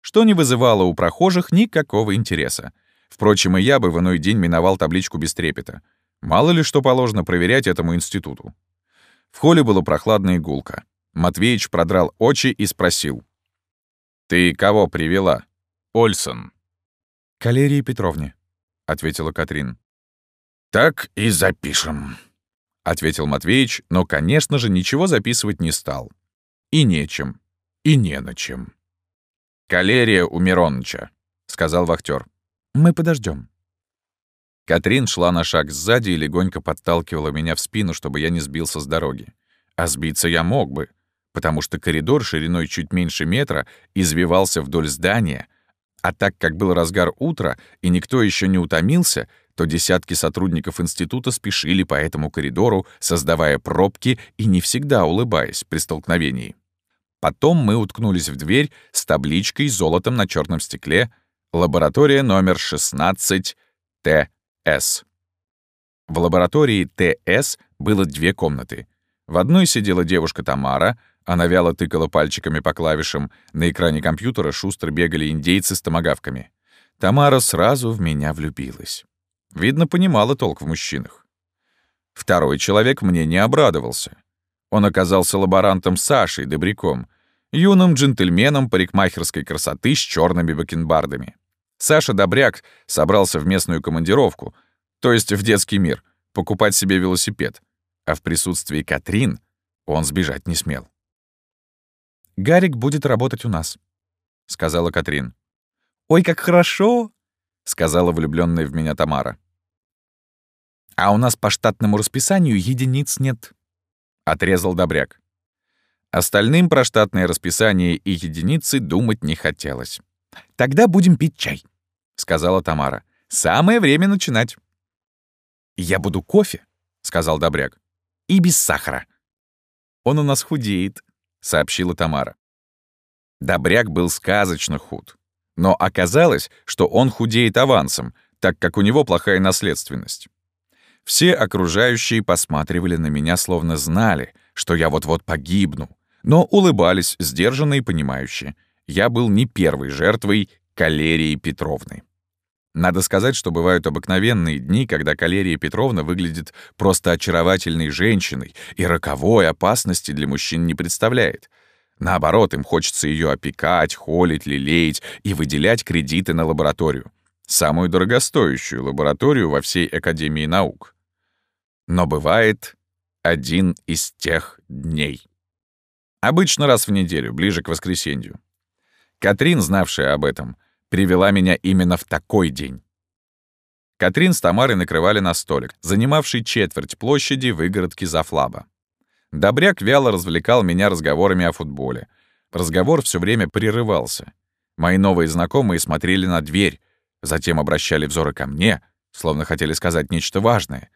что не вызывало у прохожих никакого интереса. Впрочем, и я бы в иной день миновал табличку без трепета — Мало ли что положено проверять этому институту. В холле было прохладно и гулко. Матвеич продрал очи и спросил. «Ты кого привела? Ольсон?» «Калерии Петровне», — ответила Катрин. «Так и запишем», — ответил Матвеич, но, конечно же, ничего записывать не стал. И нечем, и не на чем. «Калерия у Мироныча», — сказал вахтер. «Мы подождем. Катрин шла на шаг сзади и легонько подталкивала меня в спину, чтобы я не сбился с дороги. А сбиться я мог бы, потому что коридор шириной чуть меньше метра извивался вдоль здания, а так как был разгар утра и никто еще не утомился, то десятки сотрудников института спешили по этому коридору, создавая пробки и не всегда улыбаясь при столкновении. Потом мы уткнулись в дверь с табличкой золотом на черном стекле «Лаборатория номер 16 Т. С. В лаборатории ТС было две комнаты. В одной сидела девушка Тамара, она вяло тыкала пальчиками по клавишам, на экране компьютера шустро бегали индейцы с томогавками. Тамара сразу в меня влюбилась. Видно, понимала толк в мужчинах. Второй человек мне не обрадовался. Он оказался лаборантом Сашей Добряком, юным джентльменом парикмахерской красоты с черными бакенбардами. Саша Добряк собрался в местную командировку, то есть в детский мир, покупать себе велосипед, а в присутствии Катрин он сбежать не смел. «Гарик будет работать у нас», — сказала Катрин. «Ой, как хорошо!» — сказала влюбленная в меня Тамара. «А у нас по штатному расписанию единиц нет», — отрезал Добряк. Остальным про штатное расписание и единицы думать не хотелось. «Тогда будем пить чай», — сказала Тамара. «Самое время начинать». «Я буду кофе», — сказал Добряк. «И без сахара». «Он у нас худеет», — сообщила Тамара. Добряк был сказочно худ. Но оказалось, что он худеет авансом, так как у него плохая наследственность. Все окружающие посматривали на меня, словно знали, что я вот-вот погибну, но улыбались, сдержанно и понимающе я был не первой жертвой Калерии Петровны. Надо сказать, что бывают обыкновенные дни, когда Калерия Петровна выглядит просто очаровательной женщиной и роковой опасности для мужчин не представляет. Наоборот, им хочется ее опекать, холить, лелеять и выделять кредиты на лабораторию. Самую дорогостоящую лабораторию во всей Академии наук. Но бывает один из тех дней. Обычно раз в неделю, ближе к воскресенью. Катрин, знавшая об этом, привела меня именно в такой день. Катрин с Тамарой накрывали на столик, занимавший четверть площади выгородки Зафлаба. Добряк вяло развлекал меня разговорами о футболе. Разговор все время прерывался. Мои новые знакомые смотрели на дверь, затем обращали взоры ко мне, словно хотели сказать нечто важное.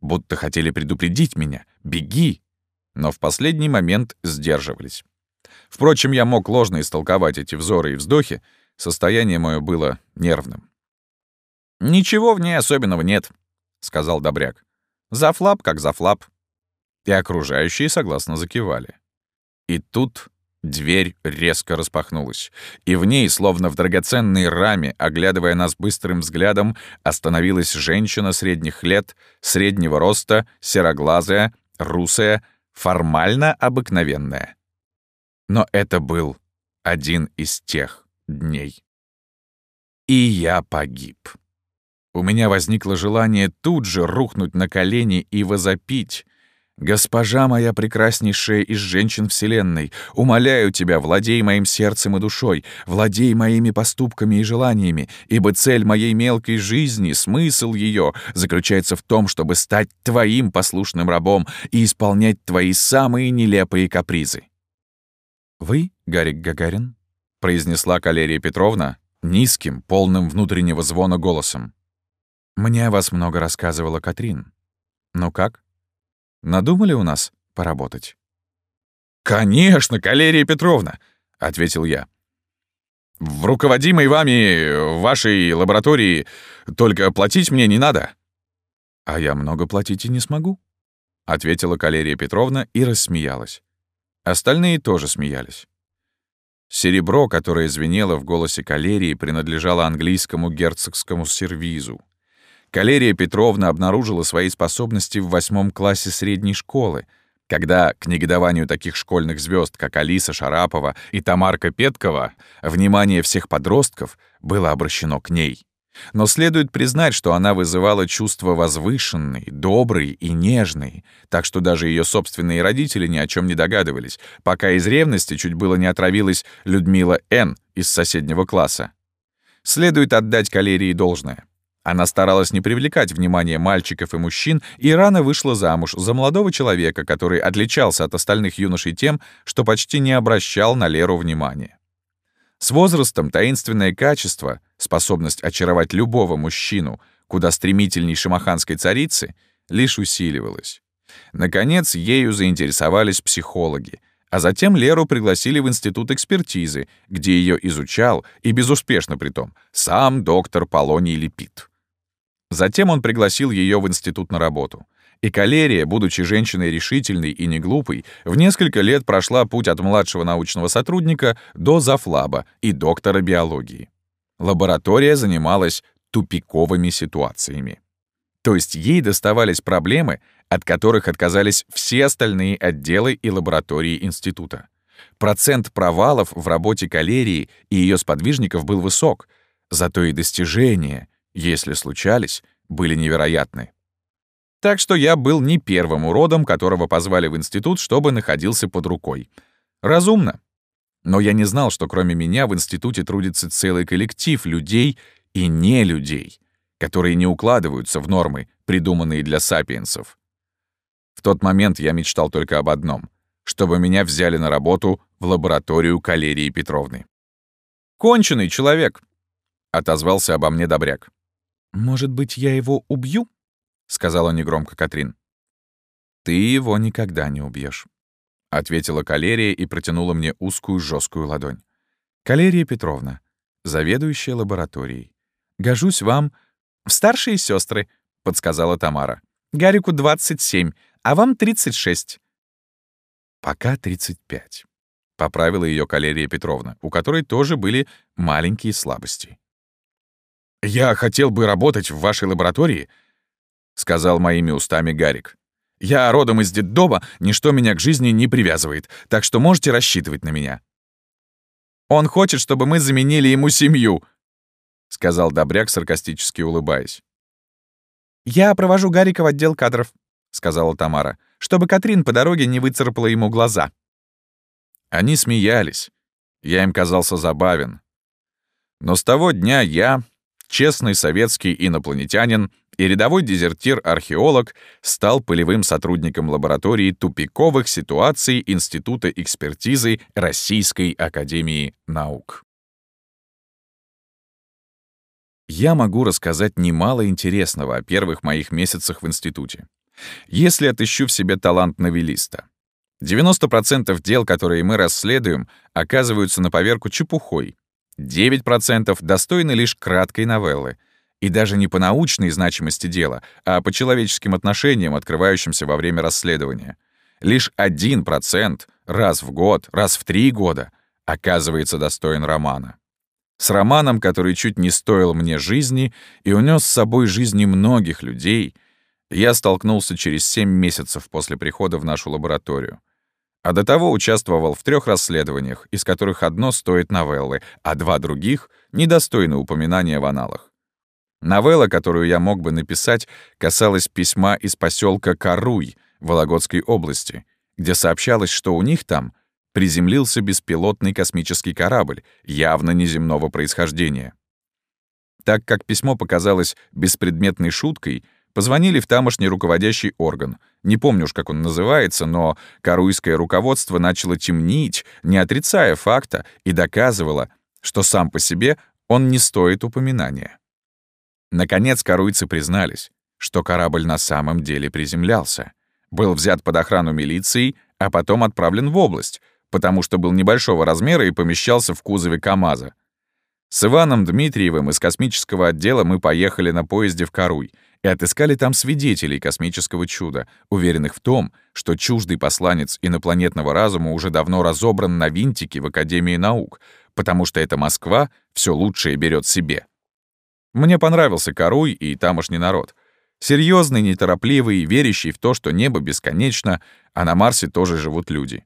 Будто хотели предупредить меня «беги!» Но в последний момент сдерживались. Впрочем, я мог ложно истолковать эти взоры и вздохи, состояние мое было нервным. «Ничего в ней особенного нет», — сказал Добряк. «Зафлап как зафлап». И окружающие согласно закивали. И тут дверь резко распахнулась, и в ней, словно в драгоценной раме, оглядывая нас быстрым взглядом, остановилась женщина средних лет, среднего роста, сероглазая, русая, формально обыкновенная. Но это был один из тех дней. И я погиб. У меня возникло желание тут же рухнуть на колени и возопить. «Госпожа моя прекраснейшая из женщин Вселенной, умоляю тебя, владей моим сердцем и душой, владей моими поступками и желаниями, ибо цель моей мелкой жизни, смысл ее заключается в том, чтобы стать твоим послушным рабом и исполнять твои самые нелепые капризы». «Вы, Гарик Гагарин?» — произнесла Калерия Петровна низким, полным внутреннего звона голосом. «Мне о вас много рассказывала Катрин. Ну как?» Надумали у нас поработать?» «Конечно, Калерия Петровна!» — ответил я. «В руководимой вами вашей лаборатории только платить мне не надо». «А я много платить и не смогу», — ответила Калерия Петровна и рассмеялась. Остальные тоже смеялись. Серебро, которое звенело в голосе Калерии, принадлежало английскому герцогскому сервизу. Калерия Петровна обнаружила свои способности в восьмом классе средней школы, когда, к негодованию таких школьных звезд, как Алиса Шарапова и Тамарка Петкова, внимание всех подростков было обращено к ней. Но следует признать, что она вызывала чувство возвышенной, доброй и нежной, так что даже ее собственные родители ни о чем не догадывались, пока из ревности чуть было не отравилась Людмила Н. из соседнего класса. Следует отдать калерии должное. Она старалась не привлекать внимание мальчиков и мужчин и рано вышла замуж за молодого человека, который отличался от остальных юношей тем, что почти не обращал на Леру внимания. С возрастом таинственное качество, способность очаровать любого мужчину, куда стремительней шамаханской царицы, лишь усиливалось. Наконец, ею заинтересовались психологи, а затем Леру пригласили в институт экспертизы, где ее изучал, и безуспешно притом, сам доктор Полоний Лепит. Затем он пригласил ее в институт на работу. И Калерия, будучи женщиной решительной и неглупой, в несколько лет прошла путь от младшего научного сотрудника до зафлаба и доктора биологии. Лаборатория занималась тупиковыми ситуациями. То есть ей доставались проблемы, от которых отказались все остальные отделы и лаборатории института. Процент провалов в работе калерии и ее сподвижников был высок, зато и достижения — если случались, были невероятны. Так что я был не первым уродом, которого позвали в институт, чтобы находился под рукой. Разумно. Но я не знал, что кроме меня в институте трудится целый коллектив людей и не людей, которые не укладываются в нормы, придуманные для сапиенсов. В тот момент я мечтал только об одном — чтобы меня взяли на работу в лабораторию Калерии Петровны. «Конченый человек», — отозвался обо мне Добряк. «Может быть, я его убью?» — сказала негромко Катрин. «Ты его никогда не убьешь, ответила Калерия и протянула мне узкую жесткую ладонь. «Калерия Петровна, заведующая лабораторией. Гожусь вам в старшие сестры, подсказала Тамара. «Гарику 27, а вам 36». «Пока 35», — поправила ее Калерия Петровна, у которой тоже были маленькие слабости. «Я хотел бы работать в вашей лаборатории», — сказал моими устами Гарик. Я родом из детдома, ничто меня к жизни не привязывает, так что можете рассчитывать на меня». «Он хочет, чтобы мы заменили ему семью», — сказал Добряк, саркастически улыбаясь. «Я провожу Гарика в отдел кадров», — сказала Тамара, «чтобы Катрин по дороге не выцарапала ему глаза». Они смеялись. Я им казался забавен. Но с того дня я, честный советский инопланетянин и рядовой дезертир-археолог, стал полевым сотрудником лаборатории тупиковых ситуаций Института экспертизы Российской Академии Наук. Я могу рассказать немало интересного о первых моих месяцах в институте. Если отыщу в себе талант новелиста. 90% дел, которые мы расследуем, оказываются на поверку чепухой. 9% достойны лишь краткой новеллы. И даже не по научной значимости дела, а по человеческим отношениям, открывающимся во время расследования. Лишь 1% раз в год, раз в три года оказывается достоин романа. С романом, который чуть не стоил мне жизни и унес с собой жизни многих людей, я столкнулся через семь месяцев после прихода в нашу лабораторию. А до того участвовал в трех расследованиях, из которых одно стоит новеллы, а два других — недостойны упоминания в аналах. Новелла, которую я мог бы написать, касалась письма из поселка Каруй Вологодской области, где сообщалось, что у них там приземлился беспилотный космический корабль, явно неземного происхождения. Так как письмо показалось беспредметной шуткой, позвонили в тамошний руководящий орган. Не помню уж, как он называется, но каруйское руководство начало темнить, не отрицая факта, и доказывало, что сам по себе он не стоит упоминания. Наконец каруйцы признались, что корабль на самом деле приземлялся, был взят под охрану милиции, а потом отправлен в область, потому что был небольшого размера и помещался в кузове КАМАЗа. С Иваном Дмитриевым из космического отдела мы поехали на поезде в Каруй и отыскали там свидетелей космического чуда, уверенных в том, что чуждый посланец инопланетного разума уже давно разобран на винтики в Академии наук, потому что эта Москва все лучшее берет себе. Мне понравился Каруй и тамошний народ. Серьезный, неторопливый, верящий в то, что небо бесконечно, а на Марсе тоже живут люди.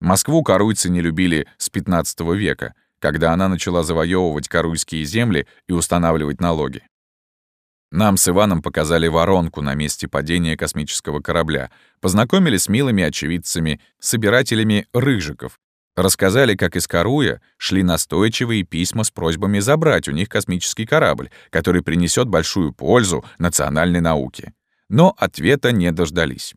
Москву коруйцы не любили с 15 века, когда она начала завоевывать коруйские земли и устанавливать налоги. Нам с Иваном показали воронку на месте падения космического корабля, познакомили с милыми очевидцами, собирателями рыжиков, рассказали, как из Каруя шли настойчивые письма с просьбами забрать у них космический корабль, который принесет большую пользу национальной науке. Но ответа не дождались.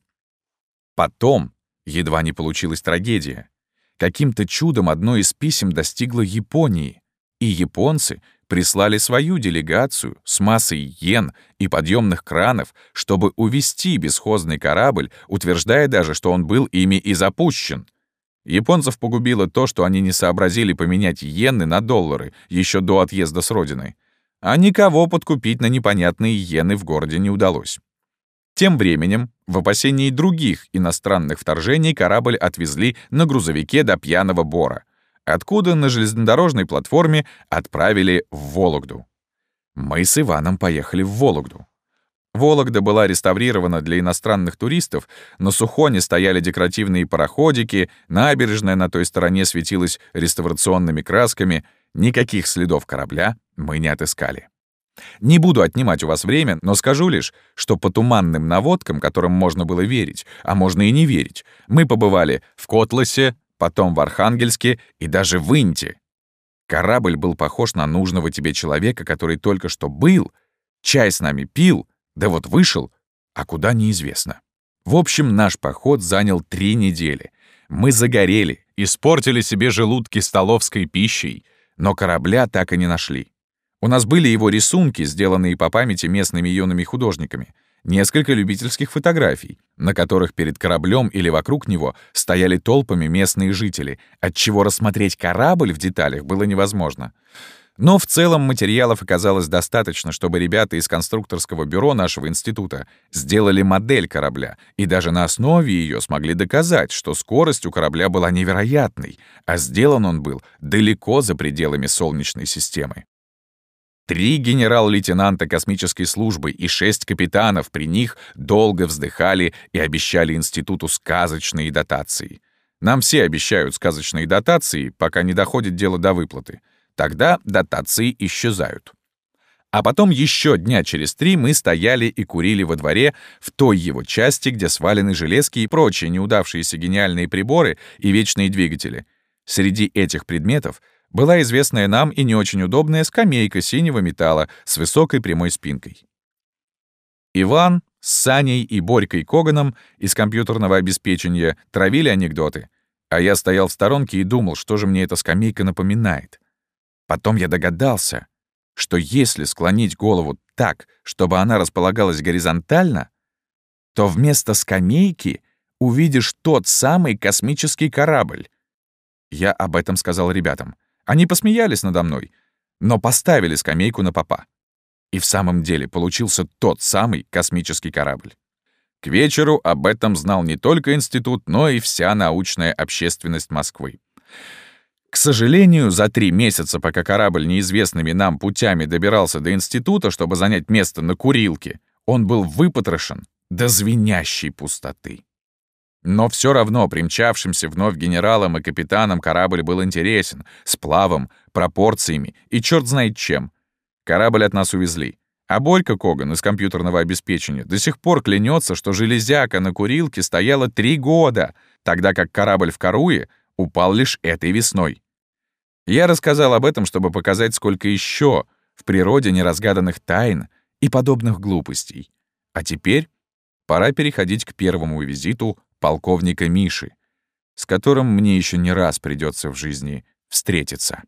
Потом Едва не получилась трагедия. Каким-то чудом одно из писем достигло Японии, и японцы прислали свою делегацию с массой йен и подъемных кранов, чтобы увести бесхозный корабль, утверждая даже, что он был ими и запущен. Японцев погубило то, что они не сообразили поменять йены на доллары еще до отъезда с родины. А никого подкупить на непонятные йены в городе не удалось. Тем временем, в опасении других иностранных вторжений корабль отвезли на грузовике до Пьяного Бора, откуда на железнодорожной платформе отправили в Вологду. Мы с Иваном поехали в Вологду. Вологда была реставрирована для иностранных туристов, на Сухоне стояли декоративные пароходики, набережная на той стороне светилась реставрационными красками, никаких следов корабля мы не отыскали. Не буду отнимать у вас время, но скажу лишь, что по туманным наводкам, которым можно было верить, а можно и не верить, мы побывали в Котласе, потом в Архангельске и даже в Инте. Корабль был похож на нужного тебе человека, который только что был, чай с нами пил, да вот вышел, а куда неизвестно. В общем, наш поход занял три недели. Мы загорели, испортили себе желудки столовской пищей, но корабля так и не нашли. У нас были его рисунки, сделанные по памяти местными юными художниками, несколько любительских фотографий, на которых перед кораблем или вокруг него стояли толпами местные жители, отчего рассмотреть корабль в деталях было невозможно. Но в целом материалов оказалось достаточно, чтобы ребята из конструкторского бюро нашего института сделали модель корабля и даже на основе ее смогли доказать, что скорость у корабля была невероятной, а сделан он был далеко за пределами Солнечной системы. Три генерал-лейтенанта космической службы и шесть капитанов при них долго вздыхали и обещали институту сказочные дотации. Нам все обещают сказочные дотации, пока не доходит дело до выплаты. Тогда дотации исчезают. А потом еще дня через три мы стояли и курили во дворе в той его части, где свалены железки и прочие неудавшиеся гениальные приборы и вечные двигатели. Среди этих предметов была известная нам и не очень удобная скамейка синего металла с высокой прямой спинкой. Иван с Саней и Борькой Коганом из компьютерного обеспечения травили анекдоты, а я стоял в сторонке и думал, что же мне эта скамейка напоминает. Потом я догадался, что если склонить голову так, чтобы она располагалась горизонтально, то вместо скамейки увидишь тот самый космический корабль. Я об этом сказал ребятам. Они посмеялись надо мной, но поставили скамейку на попа. И в самом деле получился тот самый космический корабль. К вечеру об этом знал не только институт, но и вся научная общественность Москвы. К сожалению, за три месяца, пока корабль неизвестными нам путями добирался до института, чтобы занять место на курилке, он был выпотрошен до звенящей пустоты. Но все равно примчавшимся вновь генералам и капитанам корабль был интересен, с плавом, пропорциями и черт знает чем. Корабль от нас увезли. А Борька Коган из компьютерного обеспечения до сих пор клянется, что железяка на курилке стояла три года, тогда как корабль в Каруе упал лишь этой весной. Я рассказал об этом, чтобы показать, сколько еще в природе неразгаданных тайн и подобных глупостей. А теперь пора переходить к первому визиту полковника Миши, с которым мне еще не раз придется в жизни встретиться.